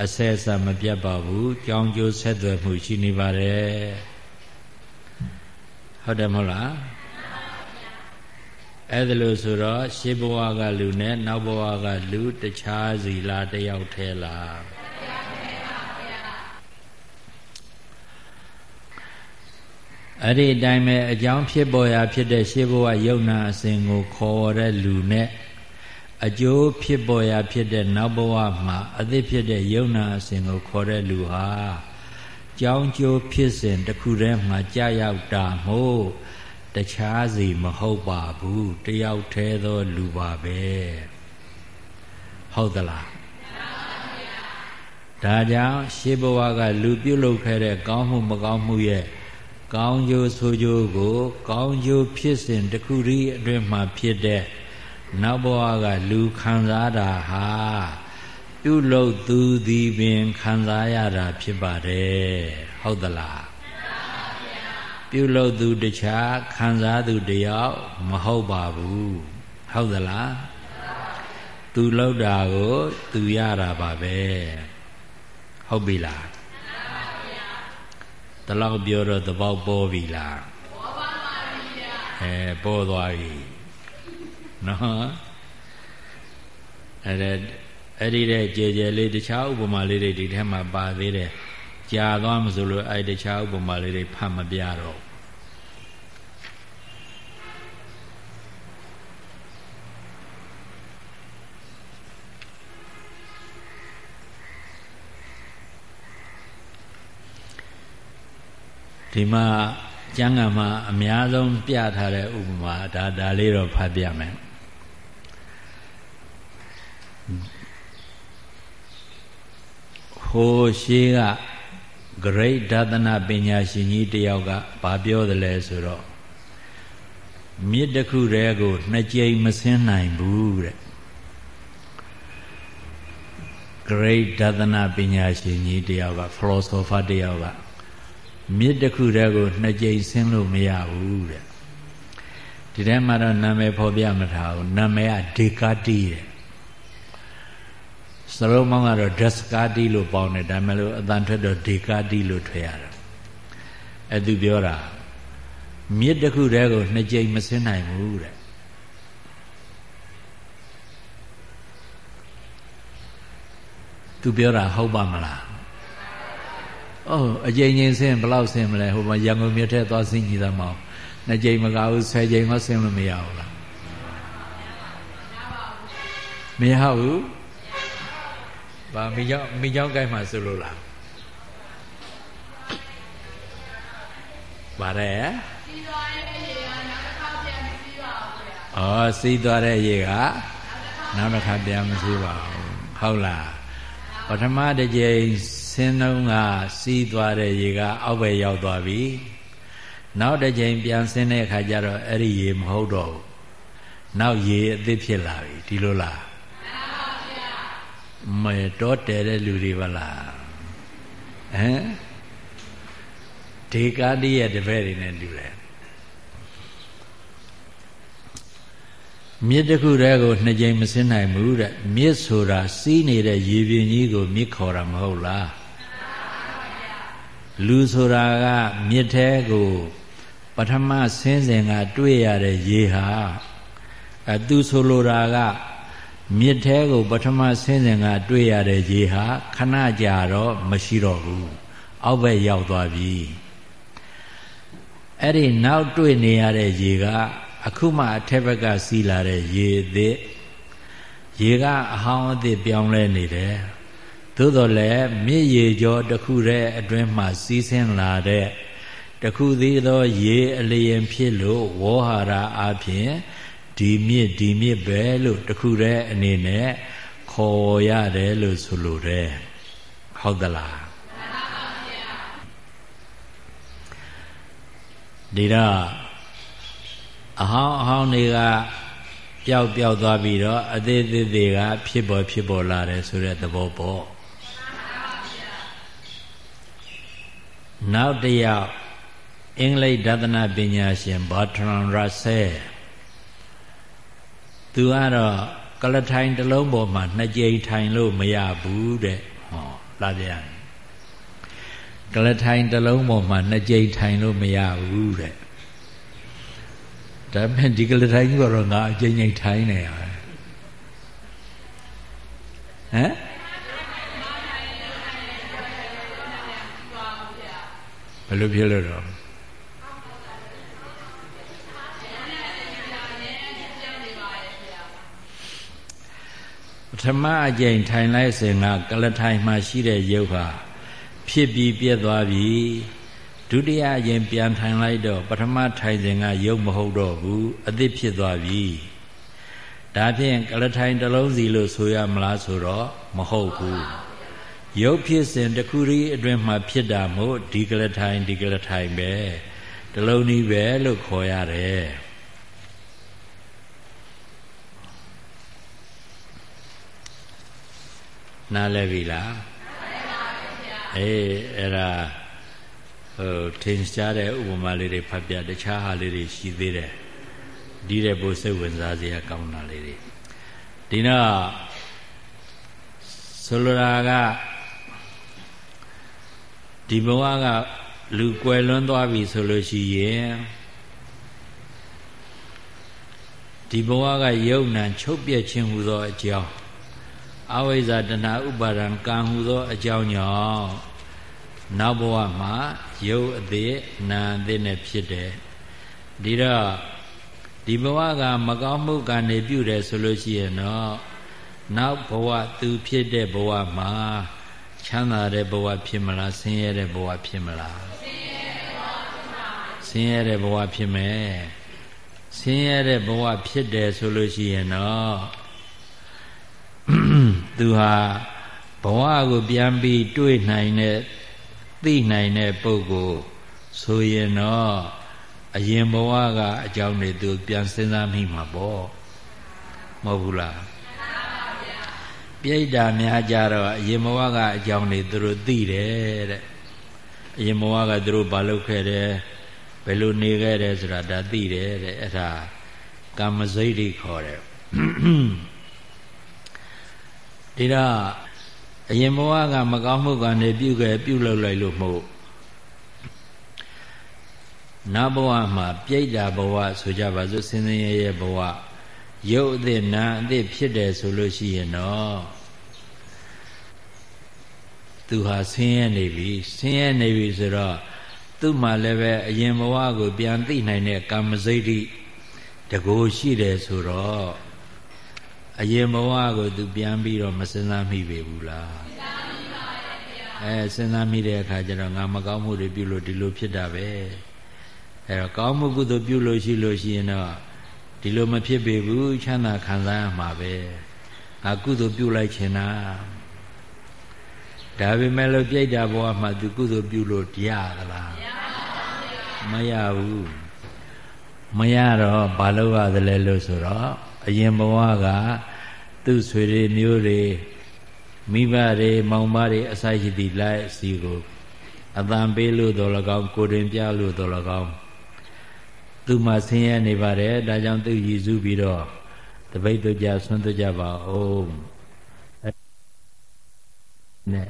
အဆက်အစမပြတ်ပါဘူးကြောင်းကျိုးဆက်သွယ်မှုရှိနေပါတယ်ဟုတ်တယ်မဟုတ်လား အဲ့ဒါလို့ဆိုတော့ရှေးဘဝကလူနဲ့နောက်ဘဝကလူတခြားစီလားတယောက်ထဲလားအဲ့ဒီအတိုင်းပဲအကြောင်းဖြစ်ပေါ်ရာဖြစ်တဲ့ရှေးဘဝယုံနာအစဉ်ကိုခေါ်တဲ့လူနဲ့အကျိုးဖြစ်ပေါ်ရာဖြစ်တဲ့နောက်ဘဝမှာအသစ်ဖြစ်တဲ့ယုံနာအစဉ်ကိုခေါ်တဲ့လူဟာကြောင်းကျိုးဖြစ်စဉ်တစ်ခုတည်းမှာကြာရောက်တာမို့ တခြားစီမဟုတ်ပါဘူးတယောက်တည်းသောလူပါပဲဟုတ်သလားဒါကြောင့်ရှေးဘဝကလူပြုတ်လုပ်ခဲ့တဲ့ကောင်းမှုမကောင်းမှုရဲ့ကောင်းကျိုးဆိုးကျိုးကို ကောင်းကျိုးဖြစ်စဉ်တစ်ခုတည်းအတွင်းမှာဖြစ်တဲ့နောက်ဘဝကလူခံစားတာဟာပြုလုပ်သူသည်ပင်ခံစားရတာဖြစ်ပါတယ်ဟုတ်သလား ပြုလုပ်သူတခြားခံစားသူတယောက်မဟုတ်ပါဘူးဟုတ်သလားသူလုပ်တာကို သူရတာပါပဲဟုတ်ပြီလားတလောက်ပြောတော့သဘောပေါ်ပြီလားပေါ်ပါပါဗျာအဲပေါ်သွားပြီနော်အဲ့ဒါအဲ့ဒီတဲ့ကြဲကြဲလေးတခြားဥပမာလေးတွေဒီထဲမှာပါသေးတယ် ကြာသွားမဆိုလို့အဲ့တခြားဥပမာလေးတွေဖတ်မပြတော့ဒီမှာကျမ်းဂန်မှာအများဆုံးပြထားတဲ့ဥပမာဒါဒါလေးတော့ဖတ်ပြမယ်ဟိုရှိက ဂရိတ်ဒါသနာပညာရှင်ကြီးတယောက်ကဘာပြောသလဲဆိုတော့မြစ်တစ်ခုတည်းကိုနှစ်ကြိမ်မဆင်းနိုင်ဘူးတဲ့ဂရိတ်ဒါသနာပညာရှင်ကြီးတယောက်က philosopher တယောက်ကမြစ်တစ်ခုတည်းကိုနှစ်ကြိမ်ဆင်းလို့မရဘူးတဲ့ဒဒီထဲမှာတော့နာမည်ဖော်ပြမထားဘူးနာမည်ကဒေကာတိတဲ့ စလုံးမောင်းကတော့ဒက်စကာတိလို့ပေါင်းတယ်ဒါမှမဟုတ်အတန်ထွက်တော့ဒေကာတိလို့ထွက်ရတာအဲသူပြောတာမြစ်တစ်ခုတည်းကိုနှစ်ကြိမ်မစင်းနိုင်ဘူးတဲ့သူပြောတာဟုတ်ပါမလားအိုးအကြိမ်ကြိမ်ဆင်းဘယ်လောက်ဆင်းမလဲဟိုမှာရန်ကုန်မြို့ထဲသွားဆင်းကြည့်သမောင်းနှစ်ကြိမ်မကဘူးဆယ်ကြိမ်မှဆင်းလို့မရဘူးလားမရဘူး ဘာမိကြောင်းမိကြောင်းကိုက်မှဆိုလို့လားပါတယ်စီးသွားတဲ့ရေကနောက်တစ်ခါပြန်မစီးပါဘူးဩစီးသွားတဲ့ရေကနောက်တစ်ခါပြန်မစီးပါဘူးဟုတ်လားပထမတစ်ကြိမ်ဆင်းတော့ကစီးသွားတဲ့ရေကအောက်ဘက်ရောက်သွားပြီနောက်တစ်ကြိမ်ပြန်ဆင်းတဲ့အခါကျတော့အဲ့ဒီရေမဟုတ်တော့ဘူးနောက်ရေအသစ်ဖြစ်လာပြီဒီလိုလား မဲတော့တဲတဲ့လူတွေပါလားဟမ်ဒေကာတိရဲ့တပည့်တွေနဲ့တူတယ်မြစ်တစ်ခုတည်းကိုနှစ်ကြိမ်မစင်းနိုင်ဘူးတဲ့မြစ်ဆိုတာစီးနေတဲ့ရေပြင်ကြီးကိုမြစ်ခေါ်တာမဟုတ်လားလူဆိုတာကမြစ်ထဲကိုပထမဆင်းစဉ်ကတွေ့ရတဲ့ရေဟာအဲသူဆိုလိုတာက မြစ်ထဲကိုပထမဆင်းစဉ်ကတွေ့ရတဲ့ရေဟာခဏကြာတော့မရှိတော့ဘူးအောက်ဘက်ရောက်သွားပြီအဲ့ဒီနောက်တွေ့နေရတဲ့ရေကအခုမှအထက်ဘက်ကစီးလာတဲ့ရေအသစ်ရေကအဟောင်းအသစ်ပြောင်းလဲနေတယ်သို့တော်လည်းမြစ်ရေကြောတစ်ခုတည်းအတွင်းမှာစီးဆင်းလာတဲ့တခုသေးသောရေအလျင်ဖြစ်လို့ဝေါဟာရအဖြစ် ဒီမြစ်ဒီမြစ်ပဲလို့တခုတည်းအနေနဲ့ခေါ်ရတယ်လို့ဆိုလိုတယ်ဟုတ်သလားဒီတော့အဟောင်းအဟောင်းတွေကပျောက်ပျောက်သွားပြီးတော့အသေးသေးတွေကဖြစ်ပေါ်ဖြစ်ပေါ်လာတယ်ဆိုတဲ့သဘောပေါ့နောက်တစ်ယောက်အင်္ဂလိပ်ဒသနာပညာရှင်ဘာထရန်ရာဆဲ သူကတော့ကလထိုင်တစ်လုံးပေါ်မှာနှစ်ကြိမ်ထိုင်လို့မရဘူးတဲ့ဟောလာပြန်ကလထိုင်တစ်လုံးပေါ်မှာနှစ်ကြိမ်ထိုင်လို့မရဘူးတဲ့ဒါပေမဲ့ဒီကလထိုင်ကြီးကတော့ငါအကြိမ်ကြိမ်ထိုင်နေရတယ်ဟမ်ဘယ်လိုဖြစ်လို့တော့ ထမအကြိမ်ထိုင်လိုက်စဉ်ကကလထိုင်မှာရှိတဲ့ရုပ်ဟာဖြစ်ပြီးပြည့်သွားပြီဒုတိယအရင်ပြန်ထိုင်လိုက်တော့ပထမထိုင်စဉ်ကရုပ်မဟုတ်တော့ဘူးအသစ်ဖြစ်သွားပြီဒါဖြင့်ကလထိုင်တစ်လုံးစီလို့ဆိုရမလားဆိုတော့မဟုတ်ဘူးရုပ်ဖြစ်စဉ်တစ်ခုရီအတွင်းမှာဖြစ်တာမို့ဒီကလထိုင်ဒီကလထိုင်ပဲတစ်လုံးนี้ပဲလို့ခေါ်ရတယ် နားလည်ပြီလားနားလည်ပါဗျာအေးအဲ့ဒါဟိုထင်ရှားတဲ့ဥပမာလေးတွေဖတ်ပြတခြားဟာလေးတွေရှိသေးတယ်ဒီတဲ့ဘုစိတ်ဝင်စားစရာကောင်းတာလေးတွေဒီတော့ဆိုလိုတာကဒီဘဝကလူကွယ်လွန်းသွားပြီဆိုလို့ရှိရင်ဒီဘဝကယုံနံချုပ်ပြက်ခြင်းဟူသောအကြောင်း အဝိဇ္ဇာတဏှာဥပါဒံကံဟူသောအကြောင်းကြောင့်နောက်ဘဝမှာရုပ်အသေးနာအသေးနဲ့ဖြစ်တယ်ဒီတော့ဒီဘဝကမကောင်းမှုကနေပြုတယ်ဆိုလို့ရှိရင်တော့နောက်ဘဝသူဖြစ်တဲ့ဘဝမှာချမ်းသာတဲ့ဘဝဖြစ်မလားဆင်းရဲတဲ့ဘဝဖြစ်မလားဆင်းရဲတဲ့ဘဝဖြစ်မယ်ဆင်းရဲတဲ့ဘဝဖြစ်တယ်ဆိုလို့ရှိရင်တော့ သူဟာဘဝကိုပြန်ပြီးတွေးနိုင်တဲ့သိနိုင်တဲ့ပုဂ္ဂိုလ်ဆိုရင်တော့အရင်ဘဝကအကြောင်းတွေသူပြန်စဉ်းစားမိမှာပေါ့မဟုတ်ဘူးလားပြိတ္တာများကြတော့အရင်ဘဝကအကြောင်းတွေသူတို့သိတယ်တဲ့အရင်ဘဝကသူတို့ဘာလုပ်ခဲ့တယ်ဘယ်လိုနေခဲ့တယ်ဆိုတာဒါသိတယ်တဲ့အဲ့ဒါကာမစိတ်တွေခေါ်တယ် ဒီတော့အရင်ဘဝကမကောင်းမှုကနေပြုခဲ့ပြုလုပ်လိုက်လို့မဟုတ်နောက်ဘဝမှာပြိတ္တာဘဝဆိုကြပါစို့စင်စင်ရဲရဲဘဝရုပ်အသစ်နာအသစ်ဖြစ်တယ်ဆိုလို့ရှိရင်တော့သူဟာဆင်းရဲနေပြီဆင်းရဲနေပြီဆိုတော့သူ့မှာလည်းပဲအရင်ဘဝကို ပြန်သိနိုင်တဲ့ကာမစိတ်ဓိတကိုယ်ရှိတယ်ဆိုတော့ အရင်ဘဝကိုသူပြန်ပြီးတော့မစဉ်းစားမိပေဘူးလားအဲစဉ်းစားမိတဲ့အခါကျတော့ငါမကောင်းမှုတွေပြုလို့ဒီလိုဖြစ်တာပဲအဲတော့ကောင်းမှုကုသိုလ်ပြုလို့ရှိလို့ရှိရင်တော့ဒီလိုမဖြစ်ပေဘူးချမ်းသာခံစားရမှာပဲငါကုသိုလ်ပြုလိုက်ချင်တာဒါပေမဲ့လို့ပြိတ္တာဘဝမှာသူကုသိုလ်ပြုလို့ရသလားမရဘူးမရတော့ဘာလို့ရသလဲလို့ဆိုတော့ အရင်ဘဝကသူ့ဆွေတွေမျိုးတွေမိဘတွေမောင်မတွေအစာရှိသည့်လိုက်စီကိုအတန်ပေးလို့တော်၎င်းကိုတွင်ပြလို့တော်၎င်းသူမှဆင်းရဲနေပါတယ်ဒါကြောင့်သူရည်စူးပြီးတော့တပိတ်တို့ကြဆွမ်းတို့ကြပါအောင်နဲ့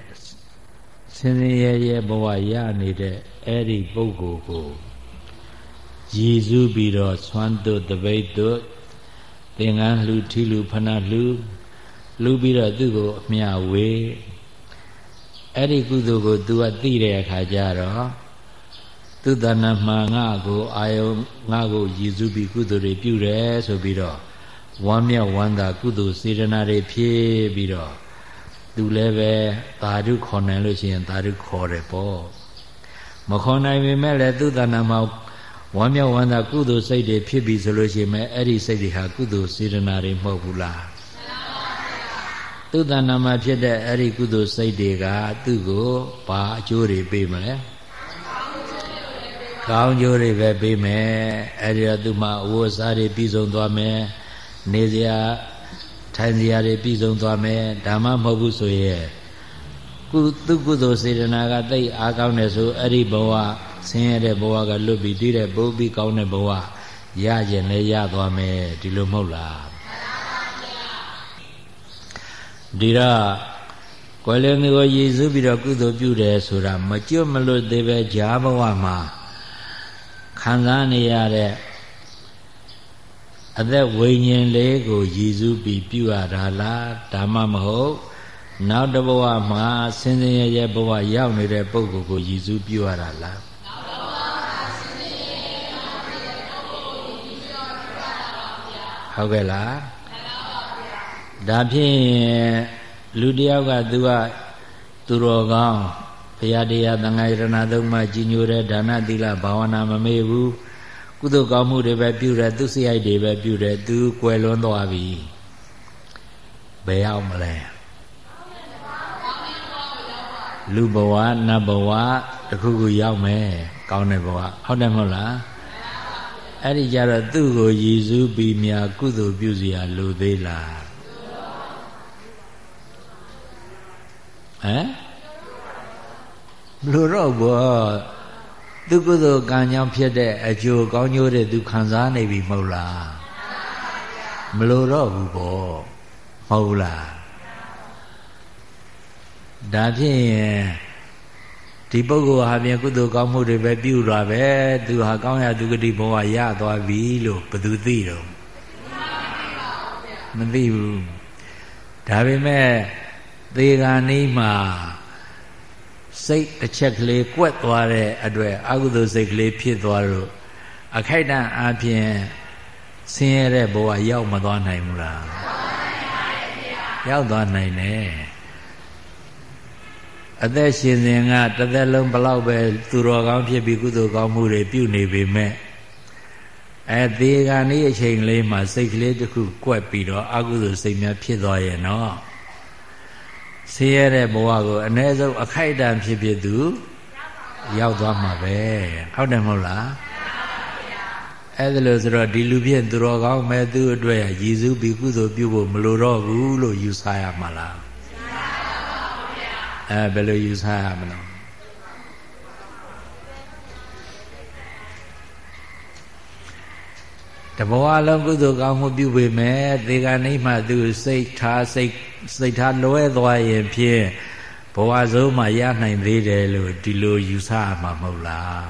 ဆင်းရဲရဲဘဝရနေတဲ့အဲ့ဒီပုဂ္ဂိုလ်ကိုရည်စူးပြီးတော့ဆွမ်းတို့တပိတ်တို့ သင်္ကန်းလှူထီလှူဖဏလှူလှူပြီးတော့သူ့ကိုအမျှဝေအဲ့ဒီကုသိုလ်ကို तू ကသိတဲ့အခါကျတော့သူတဏ္ဍမှာငါကိုအာယုငါကိုရည်စူးပြီးကုသိုလ်တွေပြုတယ်ဆိုပြီးတော့ဝမ်းမြောက်ဝမ်းသာကုသိုလ်စေတနာတွေဖြည့်ပြီးတော့သူလည်းပဲသာဓုခေါ်နိုင်လို့ရှိရင်သာဓုခေါ်တယ်ပေါ့မခေါ်နိုင်ပေမဲ့လည်းသူတဏ္ဍမှာ ဝမ်းမြောက်ဝမ်းသာကုသိုလ်စိတ်တွေဖြစ်ပြီဆိုလို့ရှိရင်အဲ့ဒီစိတ်တွေဟာကုသိုလ်စေတနာတွေမဟုတ်ဘူးလားသူတဏ္ဍမှာဖြစ်တဲ့အဲ့ဒီကုသိုလ်စိတ်တွေကသူ့ကိုဘာအကျိုးတွေပေးမလဲကောင်းကျိုးတွေပဲပေးမယ်အဲ့ဒီတော့သူမှအဝတ်စားတွေပြည်စုံသွားမယ်နေစရာထိုင်စရာတွေပြည်စုံသွားမယ်ဒါမှမဟုတ်ဘူးဆိုရဲ့ကုသူကုသိုလ်စေတနာကတိတ်အားကောင်းတယ်ဆိုအဲ့ဒီဘဝ ဆင်းရဲတဲ့ဘဝကလွတ်ပြီးတည်တဲ့ပိုးပြီးကောင်းတဲ့ဘဝရရင်လည်းရသွားမယ်ဒီလိုမဟုတ်လားဒီတော့ကွယ်လွန်သူကိုရည်စူးပြီးတော့ကုသိုလ်ပြုတယ်ဆိုတာမကျွတ်မလွတ်သေးပဲဈာဘဝမှာခံစားနေရတဲ့အသက်ဝိညာဉ်လေးကိုရည်စူးပြီးပြုရတာလားဒါမှမဟုတ်နောက်တဘဝမှာဆင်းရဲရဲဘဝရောက်နေတဲ့ပုဂ္ဂိုလ်ကိုရည်စူးပြုရတာလား ဟုတ်ကဲ့လားဒါဖြင့်လူတယောက်ကသူကသူတော်ကောင်းဘုရားတရားသံဃာယရဏသုံးပါးကြီးညိုတဲ့ဒါနသီလဘာဝနာမမေ့ဘူးကုသိုလ်ကောင်းမှုတွေပဲပြုတယ်သူစရိုက်တွေပဲပြုတယ်သူကွယ်လွန်းသွားပြီဘယ်ရောက်မလဲလူဘဝနတ်ဘဝတခုခုရောက်မယ်ကောင်းတဲ့ဘဝဟုတ်တယ်မဟုတ်လား အဲ့ဒီကြတော့သူ့ကိုရည်စူးပြီးမြာကုသိုလ်ပြုစရာလိုသေးလားဟမ်လိုတော့ဘောသူကုသိုလ်ကံကြောင့်ဖြစ်တဲ့အကျိုးကောင်းကျိုးတွေသူခံစားနေပြီမဟုတ်လားမလိုတော့ဘူးပေါ့မဟုတ်လားဒါဖြင့် ဒီပုဂ္ဂိုလ်ဟာပြန်ကုသိုလ်ကောင်းမှုတွေပဲပြုတာပဲသူဟာကောင်းရသူဂတိဘဝရသွားပြီလို့ဘယ်သူသိတော့မသိဘူးဒါပေမဲ့သေဂာနီးမှာစိတ်တစ်ချက်ကလေးကွက်သွားတဲ့အတွက်အကုသိုလ်စိတ်ကလေးဖြစ်သွားလို့အခိုက်အတန့်အပြင်ဆင်းရဲတဲ့ဘဝရောက်မသွားနိုင်ဘူးလားရောက်သွားနိုင်တယ် အသက်ရှင်စဉ်ကတစ်သက်လုံးဘလောက်ပဲသူတော်ကောင်းဖြစ်ပြီးကုသိုလ်ကောင်းမှုတွေပြုနေပေမဲ့အဲသေကံဤအချိန်လေးမှာစိတ်ကလေးတစ်ခုကွက်ပြီးတော့အကုသိုလ်စိတ်များဖြစ်သွားရဲ့နော်ဆင်းရဲတဲ့ဘဝကိုအ ਨੇ ဆုံးအခိုက်အတန့်ဖြစ်ဖြစ်သူရောက်သွားမှာပဲဟုတ်တယ်မဟုတ်လားအဲ့ဒါလို့ဆိုတော့ဒီလူဖြင့်သူတော်ကောင်းမဲ့သူ့အတွက်ရည်စူးပြီးကုသိုလ်ပြုဖို့မလိုတော့ဘူးလို့ယူဆရမှာလား အဲဘယ်လိုယူဆရမလဲတဘဝလုံးကုသိုလ်ကောင်းမှုပြုပေမဲ့သေကနိမှသူစိတ်ထားစိတ်စိတ်ထားလွဲသွားရင်ဖြင့်ဘဝဆုံးမှာရနိုင်သေးတယ်လို့ဒီလိုယူဆမှာမဟုတ်လား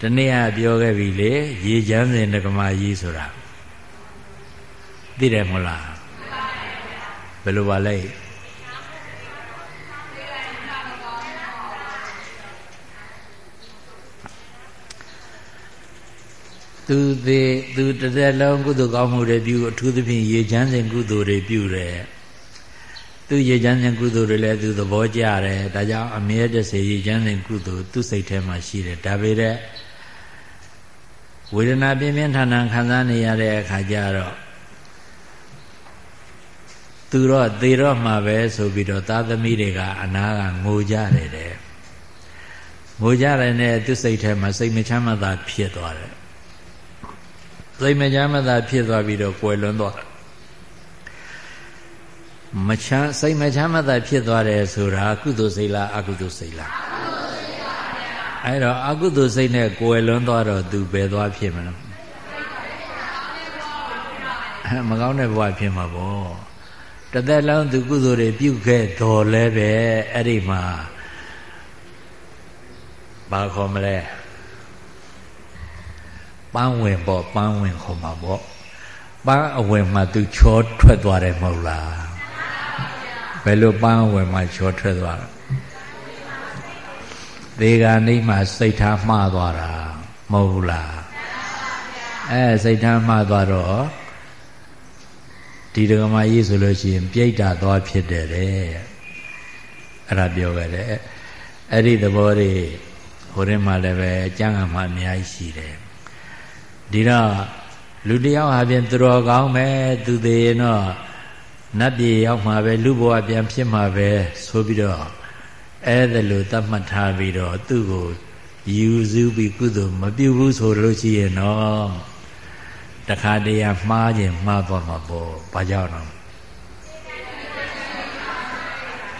တနေ့ကပြောခဲ့ပြီလေရေချမ်းစဉ်ဒကမာကြီးဆိုတာသိတယ်မဟုတ်လားဘယ်လိုပါလဲ သူသေးသူတစ်သက်လုံးကုသိုလ်ကောင်းမှုတွေပြုအထူးသဖြင့်ရေချမ်းစဉ်ကုသိုလ်တွေပြုတယ်သူရေချမ်းစဉ်ကုသိုလ်တွေလည်းသူသဘောကျတယ်ဒါကြောင့်အမြဲတစေရေချမ်းစဉ်ကုသိုလ်သူစိတ်ထဲမှာရှိတယ်ဒါပေမဲ့ဝေဒနာပြင်းပြင်းထန်ထန်ခံစားနေရတဲ့အခါကျတော့သူတော့သေတော့မှာပဲဆိုပြီးတော့သာသမီတွေက အနာကငိုကြတယ်တဲ့ငိုကြတယ်နဲ့သူစိတ်ထဲမှာစိတ်မချမ်းမသာဖြစ်သွားတယ် စိတ်မချမ်းမသာဖြစ်သွားပြီးတော့ကွယ်လွန်သွားမချမ်းစိတ်မချမ်းမသာဖြစ်သွားတယ်ဆိုတာကုသိုလ်စိတ်လားအကုသိုလ်စိတ်လားအဲ့တော့အကုသိုလ်စိတ်နဲ့ကွယ်လွန်သွားတော့သူဘယ်သွားဖြစ်မလဲမကောင်းတဲ့ဘဝဖြစ်မှာပေါ့တသက်လုံးသူကုသိုလ်တွေပြုခဲ့တော်လဲပဲအဲ့ဒီမှာဘာခေါ်မလဲ ပန်းဝင်ပေါ့ပန်းဝင်ခေါ်မှာပေါ့ပန်းအဝင်မှာသူချောထွက်သွားတယ်မဟုတ်လားဘယ်လိုပန်းအဝင်မှာချောထွက်သွားလဲသေဂာနိမှာစိတ်ထားမှားသွားတာမဟုတ်လားအဲစိတ်ထားမှားသွားတော့ဒီဒကမာကြီးဆိုလို့ရှိရင်ပြိတ္တာသွားဖြစ်တယ်တဲ့အဲ့ဒါပြောခဲ့တယ်အဲ့ဒီသဘောတွေဟိုထဲမှာလည်းပဲအကျမ်းဂန်မှာအများကြီးရှိတယ် ဒီတော့လူတယောက်ဟာပြန်သူတော်ကောင်းပဲသူသေးရင်တော့နတ်ပြည်ရောက်မှာပဲလူဘဝပြန်ဖြစ်မှာပဲဆိုပြီးတော့အဲ့ဒါလိုသတ်မှတ်ထားပြီးတော့သူ့ကိုယူစုပြီးကုသိုလ်မပြုဘူးဆိုလို့ရှိရင်တော့တခါတည်းမှားခြင်းမှားသွားမှာပေါ့ဘာကြောင့်တော့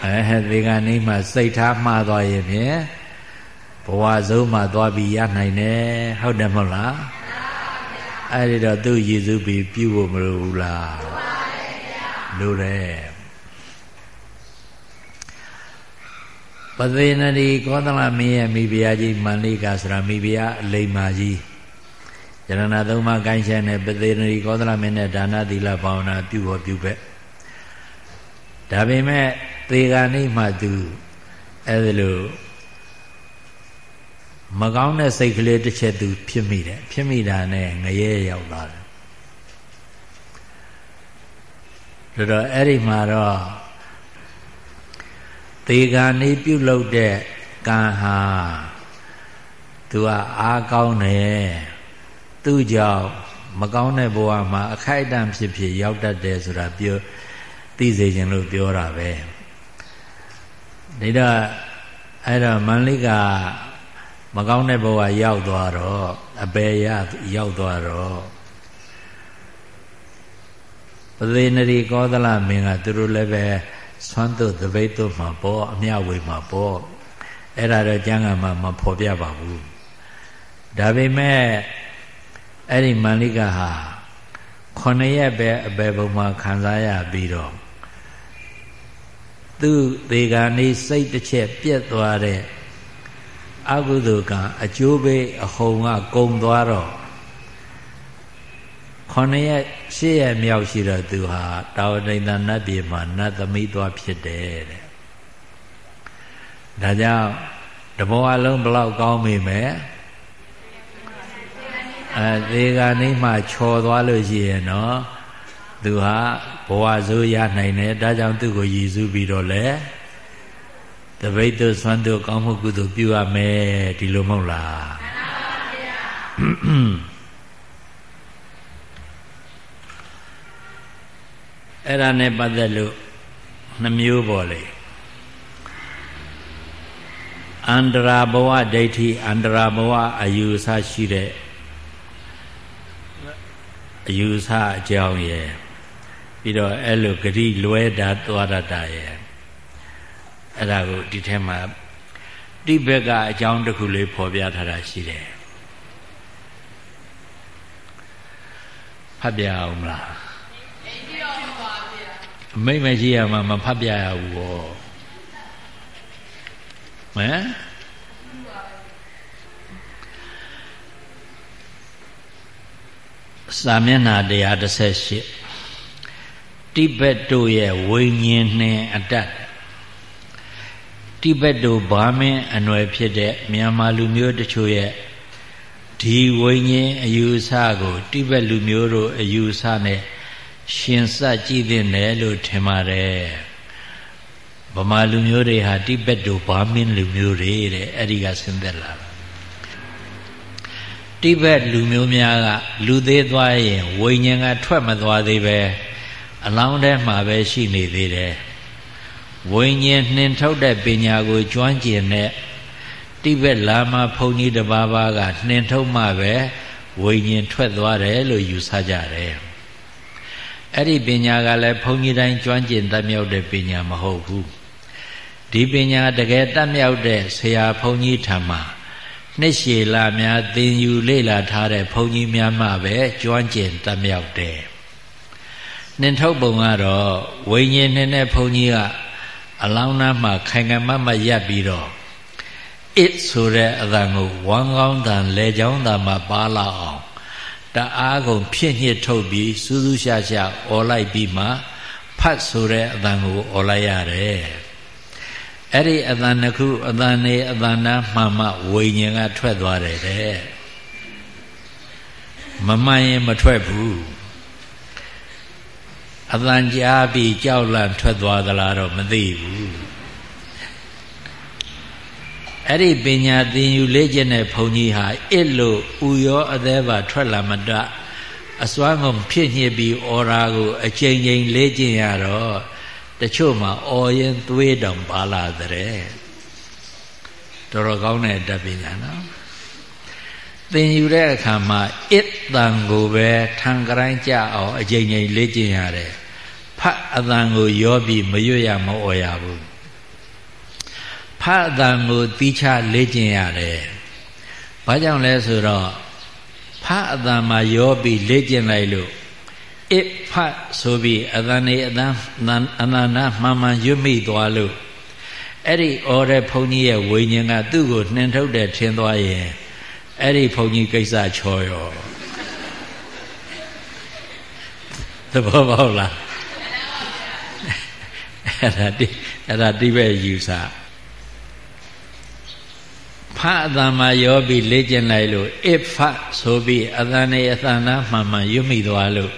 အဲဟဲ့ဒီကနေ့မှစိတ်ထားမှားသွားရင်ဖြင့်ဘဝဆုံးမှာသွားပြီးရနိုင်တယ်ဟုတ်တယ်မဟုတ်လား အဲ့ဒီတော့သူ့ရည်စုပြီးပြုဖို့မလိုဘူးလားလိုတယ်ပသေနရီကောသလမင်းရဲ့မိဖုရားကြီးမန္လိကာဆိုတာမိဖုရားအလိမ္မာကြီးယရဏသုံးပါးကိုင်းချက်နဲ့ပသေနရီကောသလမင်းနဲ့ဒါနသီလဘာဝနာပြုဖို့ပြုပဲဒါပေမဲ့သေဂာနိမှသူအဲ့ဒါလို့ မကောင်းတဲ့စိတ်ကလေးတစ်ချက်သူဖြစ်မိတယ်ဖြစ်မိတာနဲ့ငရဲရောက်လာတယ်ဒါတော့အဲ့ဒီမှာတော့သေဂာနေပြုတ်လုတဲ့ကံဟာသူကအားကောင်းတယ်သူ့ကြောင့်မကောင်းတဲ့ဘဝမှာအခိုက်အတန့်ဖြစ်ဖြစ်ရောက်တတ်တယ်ဆိုတာပြောသိစေခြင်းလို့ပြောတာပဲဒါတော့အဲ့တော့မန္လိက မကောင်းတဲ့ဘဝရောက်သွားတော့အပေရရောက်သွားတော့ပသေနရီကောသလမင်းကသူတို့လည်းပဲဆွမ်းတို့သပိတ်တို့မှာပေါ့အမြဝေမှာပေါ့အဲ့ဒါတော့ကျမ်းဂန်မှာမဖော်ပြပါဘူးဒါပေမဲ့အဲ့ဒီမန္လိကဟာခொနရက်ပဲအပေပုံမှာခံစားရပြီးတော့သူသေဂာနေစိတ်တစ်ချက်ပြက်သွားတဲ့ အကုသိုလ်ကအကျိုးပေးအဟုန်ကကုံသွားတော့ခொနရက်ရှစ်ရက်မြောက်ရှိတော့သူဟာတာဝတိန်သနတ်ပြည်မှာနတ်သမီးသွားဖြစ်တယ်တဲ့ဒါကြောင့်တဘောအလုံးဘလောက်ကောင်းမိမယ်အဲသေဂာနေမှချော်သွားလို့ရှိရင်တော့သူဟာဘဝစိုးရနိုင်တယ်ဒါကြောင့်သူ့ကိုရည်စူးပြီးတော့လေ တပိတ်တို့ဆွမ်းတို့ကောင်းမှုကုသိုလ်ပြုရမယ်ဒီလိုမဟုတ်လားမှန်ပါဗျာအဲ့ဒါနဲ့ပတ်သက်လို့နှမျိုးပေါ်လေအန္တရာဘဝဒိဋ္ဌိအန္တရာဘဝအယူဆရှိတဲ့အယူဆအကြောင်းရယ်ပြီးတော့အဲ့လိုဂတိလွဲတာသွားတတ်တာရယ် အဲ့ဒါကိုဒီထဲမှာတိဘက်ကအကြောင်းတစ်ခုလေးဖော်ပြထားတာရှိတယ်ဖတ်ပြအောင်မလားမိတ်မရှိရမှာမဖတ်ပြရဘူးဟောဟမ်စာမျက်နှာ138တိဘက်တို့ရဲ့ဝိညာဉ်နှင်အတတ် တိဘက်တို့ဘာမင်းအနွယ်ဖြစ်တဲ့မြန်မာလူမျိုးတချို့ရဲ့ဒီဝိညာဉ်အယူဆကိုတိဘက်လူမျိုးတို့အယူဆနဲ့ရှင်စကြည့်တဲ့နယ်လို့ထင်ပါတယ်ဗမာလူမျိုးတွေဟာတိဘက်တို့ဘာမင်းလူမျိုးတွေတဲ့အဲ့ဒီကဆင်းသက်လာတာတိဘက်လူမျိုးများကလူသေးသွားရင်ဝိညာဉ်ကထွက်မသွားသေးပဲအလောင်းထဲမှာပဲရှိနေသေးတယ် ဝိညာဉ်နှင်ထုတ်တဲ့ပညာကိုကျွမ်းကျင်တဲ့တိဘက်လာမဘုန်းကြီးတစ်ပါးပါးကနှင်ထုတ်မှပဲဝိညာဉ်ထွက်သွားတယ်လို့ယူဆကြတယ်အဲ့ဒီပညာကလည်းဘုန်းကြီးတိုင်းကျွမ်းကျင်တတ်မြောက်တဲ့ပညာမဟုတ်ဘူးဒီပညာတကယ်တတ်မြောက်တဲ့ဆရာဘုန်းကြီးထံမှာနှစ်ရှည်လာများသင်ယူလေ့လာထားတဲ့ဘုန်းကြီးများမှပဲကျွမ်းကျင်တတ်မြောက်တယ်နှင်ထုတ်ပုံကတော့ဝိညာဉ်နဲ့တဲ့ဘုန်းကြီးက အလောင်းနားမှာခိုင်ခံမမရပ်ပြီးတော့ it ဆိုတဲ့အသံကိုဝမ်းကောင်းတန်လေချောင်းတန်မှာပါလာအောင်တအားကုန်ဖြစ်ညစ်ထုတ်ပြီးစူးစူးရှာရှာអော်လိုက်ပြီးမှဖတ်ဆိုတဲ့အသံကိုអော်လိုက်ရတယ်အဲ့ဒီအသံတစ်ခုအသံနေအသံနာမှန်မှဝိညာဉ်ကထွက်သွားတယ်တဲ့မမှန်ရင်မထွက်ဘူး အသံကြားပြီးကြောက်လန့်ထွက်သွားသလားတော့မသိဘူးအဲ့ဒီပညာသင်ယူလေ့ကျင့်တဲ့ဘုန်းကြီးဟာအစ်လို့ဥရောအသေးပါထွက်လာမတအစွမ်းကုန်ဖြစ်ညစ်ပြီးအော်ရာကိုအချိန်ချင်းလေ့ကျင့်ရတော့တချို့မှာအော်ရင်သွေးတောင်ပါလာတဲ့တော်တော်ကောင်းတဲ့တတ်ပညာနော်သင်ယူတဲ့အခါမှာအစ်တန်ကိုပဲထံကရိုင်းကြအောင်အချိန်ချင်းလေ့ကျင့်ရတယ်ဖတ် အတန်ကိုရောပြီးမရွတ်ရမအော်ရဘူးဖတ်အတန်ကိုတီးခြားလေ့ကျင့်ရတယ်ဘာကြောင့်လဲဆိုတော့ဖတ်အတန်မှာရောပြီးလေ့ကျင့်လိုက်လို့အစ်ဖတ်ဆိုပြီးအတန်နေအတန်အနန္တမှန်မှန်ရွတ်မိသွားလို့အဲ့ဒီဩတဲ့ဘုန်းကြီးရဲ့ဝိညာဉ်ကသူ့ကိုနှင်ထုတ်တယ်ထင်သွားရင်အဲ့ဒီဘုန်းကြီးကိစ္စချောရောသဘောပေါက်လား အဲ့ဒါတိအဲ့ဒါတိပဲယူဆဖတ်အတန်မှာရောပြီးလေ့ကျင့်လိုက်လို့အဖတ်ဆိုပြီးအတန်နဲ့အတန်သားမှန်မှန်ရွတ်မိသွားလို့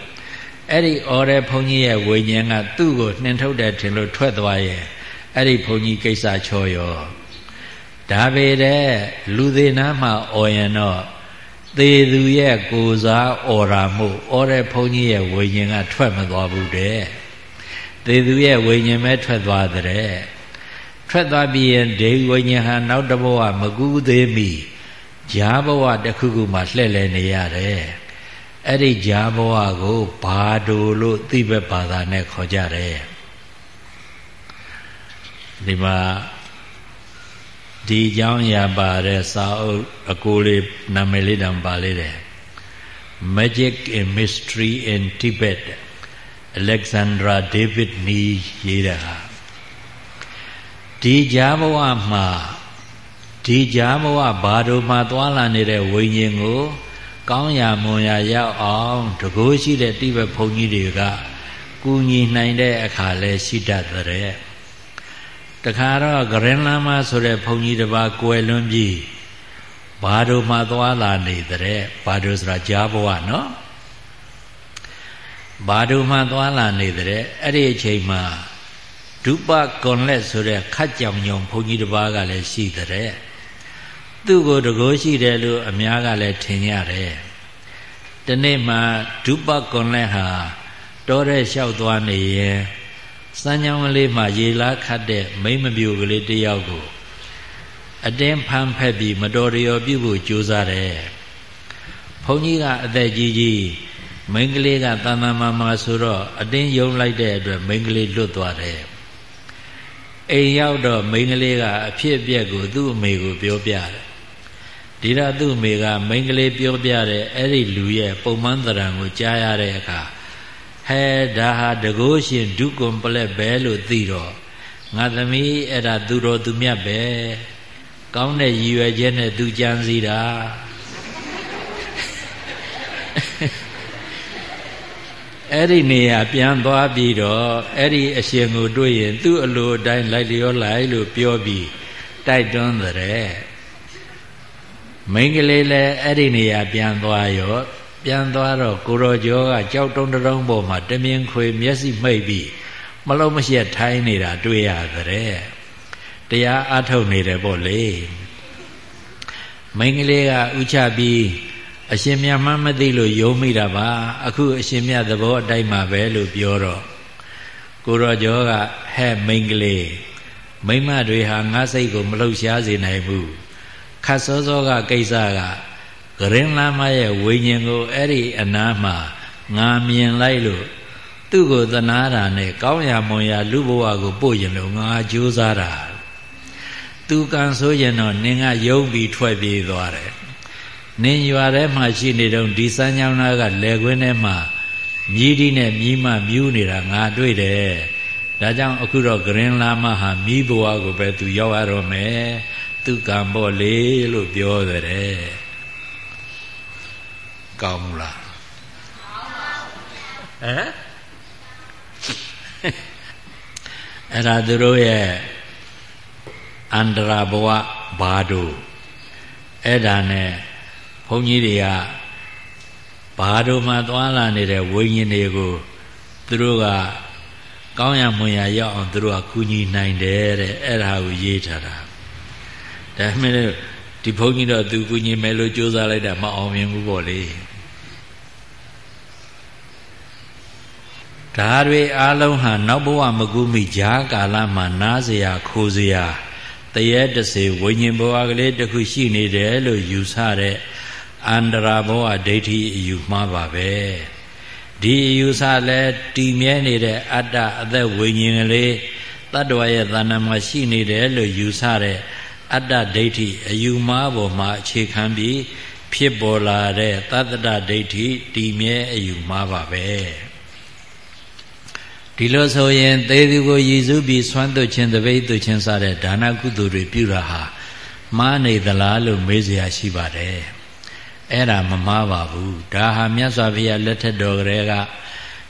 အဲ့ဒီဩတဲ့ဘုန်းကြီးရဲ့ဝိညာဉ်ကသူ့ကိုနှင်ထုတ်တယ်ထင်လို့ထွက်သွားရဲ့အဲ့ဒီဘုန်းကြီးကိစ္စချောရောဒါပေတဲ့လူသေးနာမှာဩရင်တော့သေသူရဲ့ကိုစားဩရာမှုဩတဲ့ဘုန်းကြီးရဲ့ဝိညာဉ်ကထွက်မသွားဘူးတဲ့ သေသူရဲ့ဝိညာဉ်ပဲထွက်သွားတဲ့ထွက်သွားပြီးရင်ဒေဝိညာဉ်ဟာနောက်တဘဝမကူးသေးမီဂျာဘဝတစ်ခုခုမှလှည့်လည်နေရတယ်အဲ့ဒီဂျာဘဝကိုဘာဒိုလို့သိဘက်ဘာသာနဲ့ခေါ်ကြတယ်ဒီမှာဒီเจ้าရပါတဲ့စာအုပ်အကိုလေးနာမည်လေးတောင်ပါလေးတယ် Magic in Mystery in Tibet Alexandra David Nee ရေးတာဒီကြားဘဝမှာဒီကြားဘဝဘာတို့မှသွားလာနေတဲ့ဝိညာဉ်ကို ကောင်းရာမွန်ရာရောက်အောင်တကိုးရှိတဲ့တိဘက်ဘုန်းကြီးတွေကကူညီနိုင်တဲ့အခါလဲရှိတတ်တဲ့တခါတော့ဂရင်လာမဆိုတဲ့ဘုန်းကြီးတစ်ပါးကွယ်လွန်ပြီးဘာတို့မှသွားလာနေတဲ့ဘာတို့ဆိုတာကြားဘဝနော် ဘာတို့မှသွားလာနေတဲ့အဲ့ဒီအချိန်မှာဒုပကွန်လက်ဆိုတဲ့ခတ်ကြောင်ညုံဘုန်းကြီးတစ်ပါးကလည်းရှိတဲ့သူ့ကိုတကိုးရှိတယ်လို့အများကလည်းထင်ရတယ်ဒီနေ့မှဒုပကွန်လက်ဟာတောထဲလျှောက်သွားနေရင်စမ်းချောင်းကလေးမှာရေလားခတ်တဲ့မိမပြူကလေးတယောက်ကိုအတင်းဖမ်းဖက်ပြီးမတော်တရောပြုဖို့ကြိုးစားတယ်ဘုန်းကြီးကအသက်ကြီးကြီး မိန်းကလေးကတန်တန်မာမာဆိုတော့အတင်းယုံလိုက်တဲ့အတွက်မိန်းကလေးလွတ်သွားတယ်အိမ်ရောက်တော့မိန်းကလေးကအဖြစ်အပျက်ကိုသူ့အမေကိုပြောပြတယ်ဒီတော့သူ့မိကမိန်းကလေးပြောပြတဲ့အဲ့ဒီလူရဲ့ပုံမှန်သဏ္ဍာန်ကိုကြားရတဲ့အခါဟဲဒါဟာတကိုးရှင်ဒုကွန်ပလက်ပဲလို့သိတော့ငါသမီးအဲ့ဒါသူတော်သူမြတ်ပဲကောင်းတဲ့ရည်ရွယ်ချက်နဲ့သူကြံစည်တာ အဲ့ဒီနေရာပြန်သွားပြီးတော့အဲ့ဒီအရှင်ကိုတွေ့ရင် သူ့အလိုအတိုင်းလိုက်လျောလိုက်လို့ပြောပြီးတိုက်တွန်းတဲ့မိန်းကလေးလည်းအဲ့ဒီနေရာပြန်သွားရောပြန်သွားတော့ကိုရောကျော်ကကြောက်တုံးတုံးပေါ်မှာတမြင်ခွေမျက်စိမှိတ်ပြီးမလုံးမရှက်ထိုင်းနေတာတွေ့ရတဲ့တရားအထုတ်နေတယ်ပေါ့လေမိန်းကလေးကဥချပြီး အရှင်မြတ်မှမသိလို့ယုံမိတာပါအခုအရှင်မြတ်သဘောအတိုင်းမှာပဲလို့ပြောတော့ကိုရောကျော်ကဟဲ့မိန်းကလေးမိမတွေဟာငါစိတ်ကိုမလှုပ်ရှားစေနိုင်ဘူးခတ်စောစောကကိစ္စကဂရင်လာမရဲ့ဝိညာဉ်ကိုအဲ့ဒီအနားမှာငါမြင်လိုက်လို့သူ့ကိုသနာတာနဲ့ကောင်းရာမွန်ရာလူဘဝကိုပို့ရင်လို့ငါကြိုးစားတာသူကံဆိုရင်တော့နင်ကယုံပြီးထွက်ပြေးသွားတယ် နင်ရွာထဲမှာရှိနေတော့ဒီစမ်းချောင်းသားကလယ်ကွင်းထဲမှာမြည်ဒီနဲ့မြည်မမြူးနေတာငါတွေ့တယ်ဒါကြောင့်အခုတော့ဂရင်လာမဟာမြည်ဘဝကိုပဲသူရောက်ရတော့မယ်သူကံပေါ့လေလို့ပြောတယ်ကောင်းမလားဟမ်အဲ့ဒါသူတို့ရဲ့အန္တရာဘဝဘာတို့အဲ့ဒါနဲ့ ဘုန်းကြီးတွေကဘာတို့မှသွားလာနေတဲ့ဝိညာဉ်တွေကိုသူတို့ကကောင်းရမွန်ရရောက်အောင်သူတို့ကကူညီနိုင်တယ်တဲ့အဲ့ဒါကိုရေးထားတာဒါမှမဟုတ်ဒီဘုန်းကြီးတော့သူကူညီမယ်လို့ကြိုးစားလိုက်တာမအောင်မြင်ဘူးပေါ့လေဒါတွေအားလုံးဟာနောက်ဘဝမကူမိဂျာကာလမှာနားเสียခိုးเสียတရေတစေဝိညာဉ်ဘဝကလေးတစ်ခုရှိနေတယ်လို့ယူဆတဲ့ အန္တရာဘောအဒိဋ္ဌိအယူမှားပါပဲဒီအယူဆလဲတည်မြဲနေတဲ့အတ္တအသက်ဝိညာဉ်ကလေးတတ္တဝရဲ့သဏ္ဍာန်မှာရှိနေတယ်လို့ယူဆတဲ့အတ္တဒိဋ္ဌိအယူမှားပေါ်မှာအခြေခံပြီးဖြစ်ပေါ်လာတဲ့သတ္တဒိဋ္ဌိတည်မြဲအယူမှားပါပဲဒီလိုဆိုရင်သေသူကိုရည်စူးပြီးဆွမ်းသွခြင်းတပိတ်သွခြင်းစတဲ့ဒါနကုသိုလ်တွေပြုတာဟာမှားနေသလားလို့မေးစရာရှိပါတယ် အဲ့ဒါမမှားပါဘူးဒါဟာမြတ်စွာဘုရားလက်ထက်တော်ကလေးက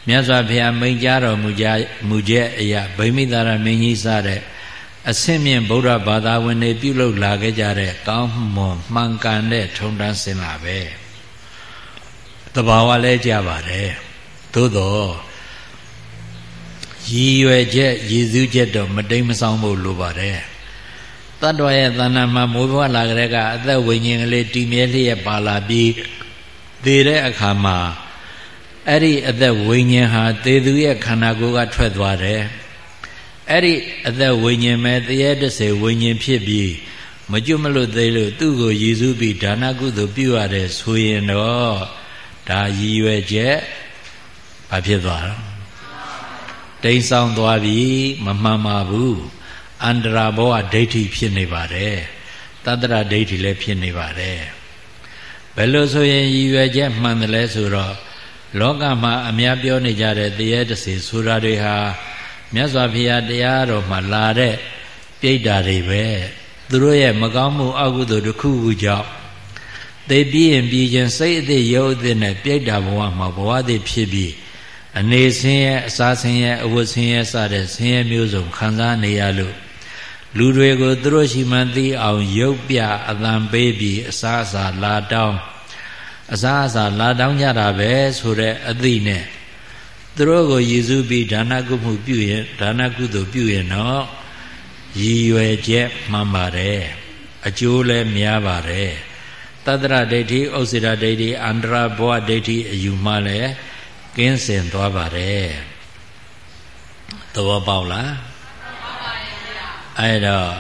မြတ်စွာဘုရားမိန့်ကြားတော်မူကြမူချက်အရာဗိမိသာရမင်းကြီးစတဲ့အဆင့်မြင့်ဗုဒ္ဓဘာသာဝင်တွေပြုလုပ်လာခဲ့ကြတဲ့ကောင်းမွန်မှန်ကန်တဲ့ထုံတန်းစင်လာပဲတဘာဝလဲကြပါတယ်သို့တော့ရည်ရွယ်ချက်ရည်စူးချက်တော့မတိမ်မဆောင်ဖို့လိုပါတယ် တတ္တဝရဲ့သဏ္ဍာန်မှာမိုးဘွားလာကြတဲ့ကအသက်ဝိညာဉ်ကလေးတည်မြဲလျက်ပါလာပြီးသေတဲ့အခါမှာအဲ့ဒီအသက်ဝိညာဉ်ဟာသေသူရဲ့ခန္ဓာကိုယ်ကထွက်သွားတယ်အဲ့ဒီအသက်ဝိညာဉ်မဲ့တရေတစေဝိညာဉ်ဖြစ်ပြီးမကျွတ်မလွတ်သေးလို့သူ့ကိုရည်စူးပြီးဒါနကုသိုလ်ပြုရတယ်ဆိုရင်တော့ဒါရည်ရွယ်ချက်ဘာဖြစ်သွားတော့တိမ်ဆောင်သွားပြီမမှန်ပါဘူး အန္တရာဘောဒိဋ္ဌိဖြစ်နေပါတယ်တတ္တရဒိဋ္ဌိလည်းဖြစ်နေပါတယ်ဘယ်လိုဆိုရင်ရည်ရွယ်ချက်မှန်တယ်လဲဆိုတော့လောကမှာအများပြောနေကြတဲ့တရားတစေဆိုတာတွေဟာမြတ်စွာဘုရားတရားတော်မှာလာတဲ့ပြိတ္တာတွေပဲသူတို့ရဲ့မကောင်းမှုအကုသိုလ်တစ်ခုခုကြောင့်သိပြီးရင်ပြီးချင်းစိတ်အသည့်ရုပ်အသည့်နဲ့ပြိတ္တာဘဝမှာဘဝအသည့်ဖြစ်ပြီးအနေဆင်းရဲအစာဆင်းရဲအဝတ်ဆင်းရဲစတဲ့ဆင်းရဲမျိုးစုံခံစားနေရလို့ လူတွေကိုသူတို့ရှိမှသိအောင်ရုပ်ပြအတန်ပေးပြီးအစာအစာလာတောင်းအစာအစာလာတောင်းကြတာပဲဆိုတဲ့အသည့်နဲ့သူတို့ကိုရည်စူးပြီးဒါနကုမှုပြုရင်ဒါနကုသိုလ်ပြုရင်တော့ရည်ရွယ်ချက်မှန်ပါတယ်အကျိုးလည်းများပါတယ်တတ္တရဒိဋ္ဌိဥစ္စေရဒိဋ္ဌိအန္တရာဘဝဒိဋ္ဌိအယူမှလည်းကင်းစင်သွားပါတယ်သဘောပေါက်လား အဲ့တော့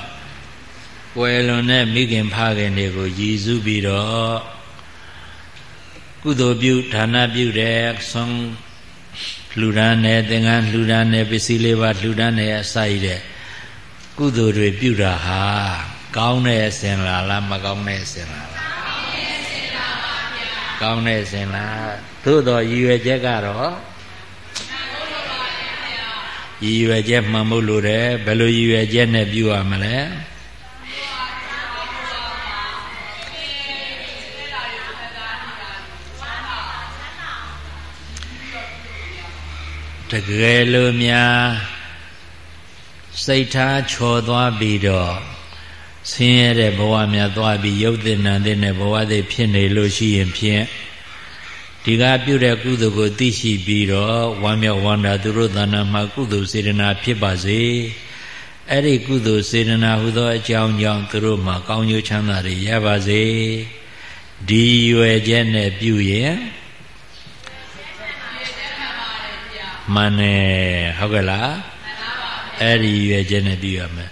ကွယ်လွန်တဲ့မိခင်ဖခင်တွေကိုရည်စူးပြီးတော့ကုသိုလ်ပြုဒါနပြုတဲ့ဆုံးလှူဒန်းတယ်သင်္ကန်းလှူဒန်းတယ်ပစ္စည်းလေးပါလှူဒန်းတယ်အစာရတဲ့ကုသိုလ်တွေပြုတာဟာကောင်းတဲ့အစဉ်လားလားမကောင်းတဲ့အစဉ်လားလားကောင်းတဲ့စဉ်လားသို့တော်ရည်ရွယ်ချက်ကတော့ ရည်ရွယ်ချက်မှန်ဖို့လိုတယ်ဘယ်လိုရည်ရွယ်ချက်နဲ့ပြုရမလဲတကယ်လို့များစိတ်ထားချော်သွားပြီးတော့ဆင်းရဲတဲ့ဘဝများသွားပြီးရုပ်သင်္နံတဲ့ဘဝတွေဖြစ်နေလို့ရှိရင်ဖြင့် ဒီကပြုတဲ့ကုသိုလ်ကိုသိရှိပြီးတော့ဝမ်းမြောက်ဝမ်းသာသူတို့သဏ္ဍာန်မှာကုသိုလ်စေတနာဖြစ်ပါစေအဲ့ဒီကုသိုလ်စေတနာဟူသောအကြောင်းကြောင့်သူတို့မှာကောင်းကျိုးချမ်းသာတွေရပါစေဒီရွယ်ချက်နဲ့ပြုရင်မှန်တယ်ဟုတ်ကဲ့လားအဲ့ဒီရွယ်ချက်နဲ့ပြုရမယ်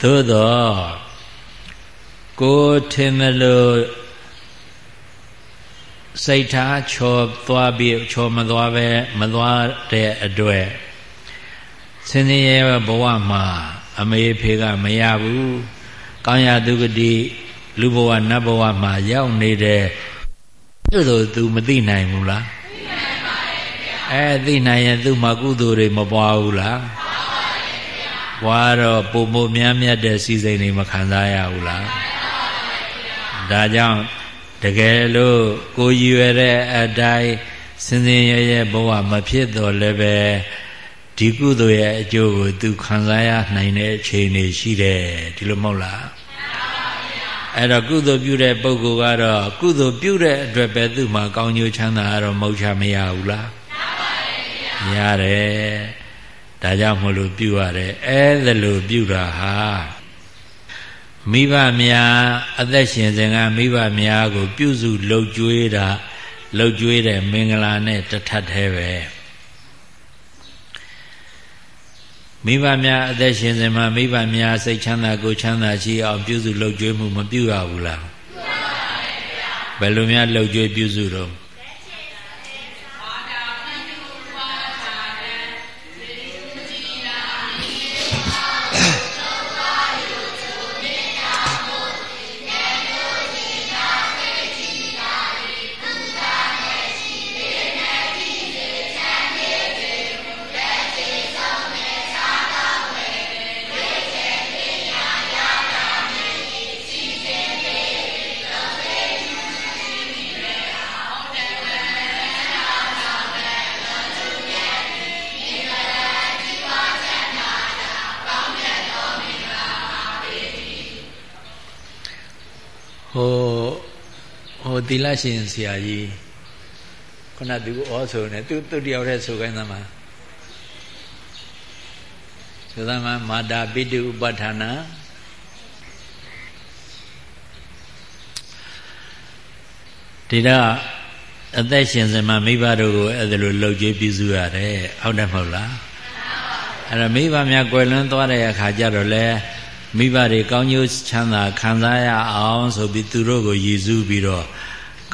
သို့တော့ကိုထင်မလို့ စိတ်ထားချော်သွားပြီးချော်မသွားပဲမသွားတဲ့အတွက်ဆင်းရဲဘဝမှာ အမေဖေကမရဘူးကောင်းရသူကတိလူဘဝနတ်ဘဝမှာရောက်နေတဲ့သူ့လိုသူမသိနိုင်ဘူးလားသိနိုင်ပါတယ်ဗျာအဲသိနိုင်ရင်သူ့မှာကုသိုလ်တွေမပွားဘူးလားပွားပါတယ်ဗျာပွားတော့ပုံပုံမြတ်မြတ်တဲ့စီစိန်တွေမခံစားရဘူးလားခံစားပါပါတယ်ဗျာဒါကြောင့် တကယ်လို့ကိုရည်ရွယ်တဲ့အတိုင်းစင်စင်ရဲရဲဘဝမဖြစ်တော့လည်းပဲဒီကုသိုလ်ရဲ့အကျိုးကိုသူခံစားရနိုင်တဲ့အခြေအနေရှိတယ်ဒီလိုမဟုတ်လားအဲ့တော့ကုသိုလ်ပြုတဲ့ပုဂ္ဂိုလ်ကတော့ကုသိုလ်ပြုတဲ့အတွက်ပဲသူ့မှာကောင်းကျိုးချမ်းသာကတော့မဟုတ်ချမရဘူးလားရတယ်ဒါကြောင့်မလို့ပြုရတယ်အဲ့ဒါလို့ပြုတာဟာ မိဘများအသက်ရှင်စဉ်ကမိဘများကို ပြုစုလှုပ်ကြွေးတာလှုပ်ကြွေးတဲ့မင်္ဂလာနဲ့တထပ်သေးပဲမိဘများအသက်ရှင်စဉ်မှာမိဘများစိတ်ချမ်းသာကိုချမ်းသာရှိအောင်ပြုစုလှုပ်ကြွေးမှုမပြုရဘူးလားပြုရပါတယ်ဗျာဘယ်လိုများလှုပ်ကြွေးပြုစုတော့ သီလရှင်ဆရာကြီးခုနသူဩဆိုနေသူသူတယောက်တည်းဆိုခိုင်းသမှာဆိုသမှာမာတာပိတုဥပဋ္ဌာနာဒီတော့အသက်ရှင်စမှာမိဘတို့ကိုအဲ့ဒါလိုလှုပ်ကြွေးပြုစုရတယ်ဟုတ်တယ်မဟုတ်လားအဲ့တော့မိဘများကွယ်လွန်းသွားတဲ့အခါကျတော့လေမိဘတွေကောင်းကျိုးချမ်းသာခံစားရအောင်ဆိုပြီးသူတို့ကိုရည်စူးပြီးတော့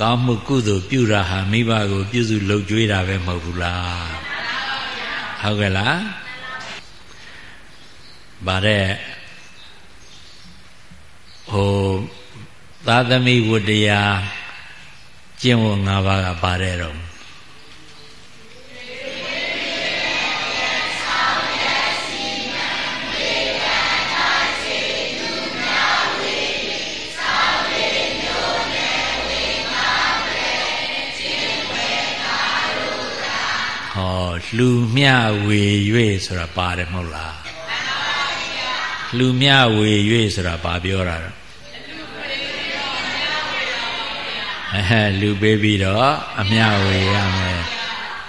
ကောင်းမှုကုသိုလ်ပြုတာဟာမိဘကို ပြုစုလှုပ်ကြွေးတာပဲမဟုတ်ဘူးလားဟုတ်ကဲ့လားဗါတဲ့ဟိုသာသမီဝတ္တရားကျင့်ဝတ်၅ပါးကပါတယ်တော့ လူမျှဝေ၍ဆိုတာပါတယ်မဟုတ်လားလူမျှဝေ၍ဆိုတာဘာပြောတာတော့အဲလူပေးပြီးတော့အမျှဝေရမယ်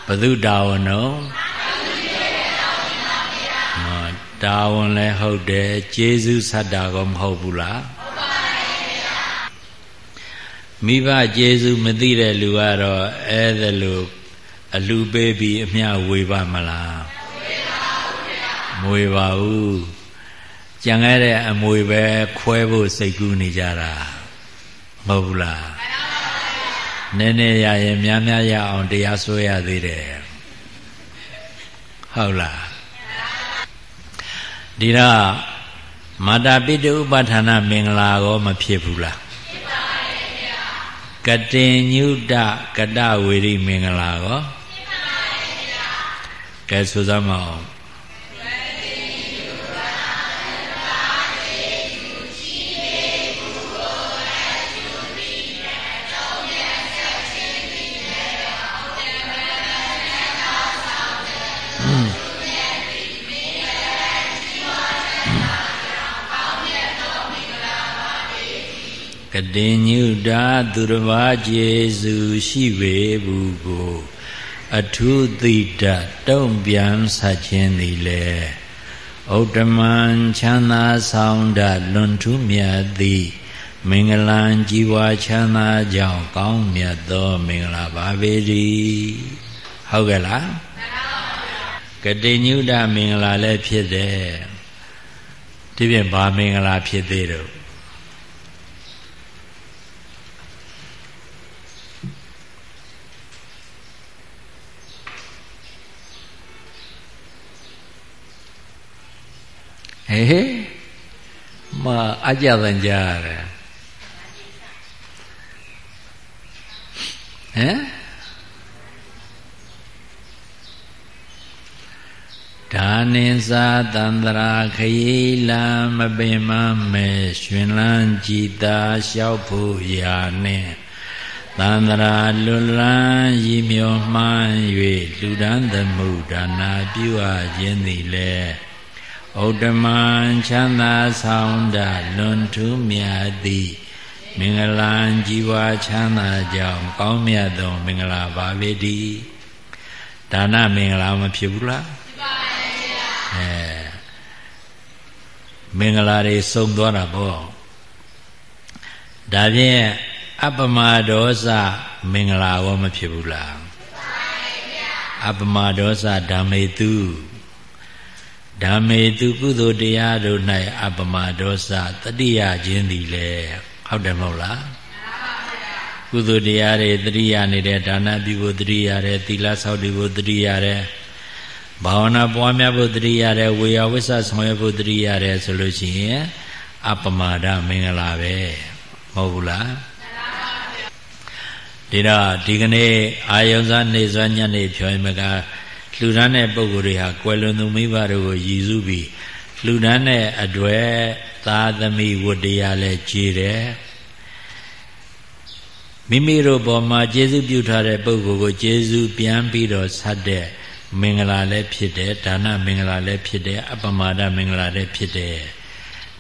ဘု து တာဝန်တော့တာဝန်လည်းဟုတ်တယ်ကျေးဇူးဆတ်တာကောမဟုတ်ဘူးလားမိဘကျေးဇူးမသိတဲ့လူကတော့အဲ့ဒါလို့ အလူပေးပြီးအမျှဝေပါမလားမဝေပါဘူးကြံခဲ့တဲ့အမွေပဲခွဲဖို့စိတ်ကူးနေကြတာမဟုတ်ဘူးလားနည်းနည်းရရင်များများရအောင်တရားဆွဲရသေးတယ်ဟုတ်လားဒီတော့မာတာပိတုဥပဋ္ဌာဏမင်္ဂလာကောမဖြစ်ဘူးလားဖြစ်ပါရဲ့ဗျာကတင်ညုတကတဝေရိမင်္ဂလာကော ကဲဆိုစမ်းမအောင်ကတင်ညုတာသူတစ်ပါးကျေစုရှိပေဘူးကို အထုသိတတုံ့ပြန်ဆက်ခြင်းသည်လေဥဒ္ဓမံချမ်းသာဆောင်တလွန်ထူးမြတ်သည်မင်္ဂလံជីវာချမ်းသာကြောင့်ကောင်းမြတ်သောမင်္ဂလာပါပေ၏ဟုတ်ကဲ့လားကတိညုတမင်္ဂလာလည်းဖြစ်တယ်ဒီပြင်ဘာမင်္ဂလာဖြစ်သေးတော့ ဟေးမအကြတန်ကြရတယ်ဟမ်ဒါနိသာတန္တရာခရီလံမပင်မမဲရှင်လန်းကြည်သာလျှောက်ဖို့ရာနဲ့တန္တရာလွန်လန်းရည်မြော်မှန်း၍လူဒန်းသမှုဒါနာပြုအပ်ခြင်းသည်လည်း ဥဒ္ဓမံချမ်းသာဆောင်တလွန်ထူးမြတ်သည်မင်္ဂလာជីវာချမ်းသာကြောင့်ကောင်းမြတ်သောမင်္ဂလာပါပေတည်းဒါနမင်္ဂလာမဖြစ်ဘူးလားဖြစ်ပါရဲ့အဲမင်္ဂလာတွေစုံသွားတာပေါ့ဒါဖြင့်အပမဒောသမင်္ဂလာရောမဖြစ်ဘူးလားဖြစ်ပါရဲ့အပမဒောသဓမ္မေတု ဓမ္မေသူကုသိုလ်တရားတို့၌အပမဒောသတတိယခြင်းသည်လေဟုတ်တယ်မဟုတ်လားကုသိုလ်တရားတွေတတိယနေတဲ့ဒါနပြုဖို့တတိယတဲ့သီလဆောက်တည်ဖို့တတိယတဲ့ဘာဝနာပွားများဖို့တတိယတဲ့ဝေယဝိဆဆောင်ရွက်ဖို့တတိယတဲ့ဆိုလို့ရှိရင်အပမဒမင်္ဂလာပဲမဟုတ်ဘူးလားဒီတော့ဒီကနေ့အာယုံစားနေစွာညနေဖြောရင်မက လှူဒန်းတဲ့ပုဂ္ဂိုလ်တွေဟာကွယ်လွန်သူမိဘတို့ကိုရည်စူးပြီးလှူဒန်းတဲ့အတွေ့သာသမီဝတ္တရားလဲကြည်တယ်မိမိတို့ဘောမှာကျေးဇူးပြုထားတဲ့ပုဂ္ဂိုလ်ကိုကျေးဇူးပြန်ပြီးတော့ဆက်တဲ့မင်္ဂလာလည်းဖြစ်တယ်ဒါနမင်္ဂလာလည်းဖြစ်တယ်အပမဒမင်္ဂလာလည်းဖြစ်တယ်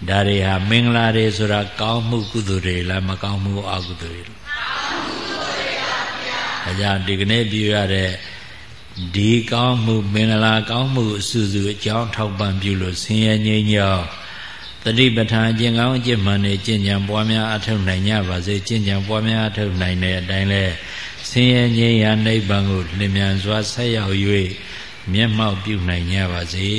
ဒါတွေဟာမင်္ဂလာတွေဆိုတာကောင်းမှုကုသိုလ်တွေလားမကောင်းမှုအကုသိုလ်တွေလားကောင်းမှုကုသိုလ်တွေပါဗျာဒါကြောင့်ဒီကနေ့ပြုရတဲ့ ဒီကောင်းမှုမင်္ဂလာကောင်းမှုအစုစုအကြောင်းထောက်ပံ့ပြုလို့ဆင်းရဲငြိမ်းချမ်းတတိပဋ္ဌာန်ကျင့်ကောင်းအကျင့်မှန်နေကျင့်ကြံပွားများအထောက်နိုင်ကြပါစေကျင့်ကြံပွားများအထောက်နိုင်တဲ့အတိုင်းလဲဆင်းရဲငြိမ်းရာနိဗ္ဗာန်ကိုလင်မြန်စွာဆက်ရောက်၍မျက်မှောက်ပြုနိုင်ကြပါစေ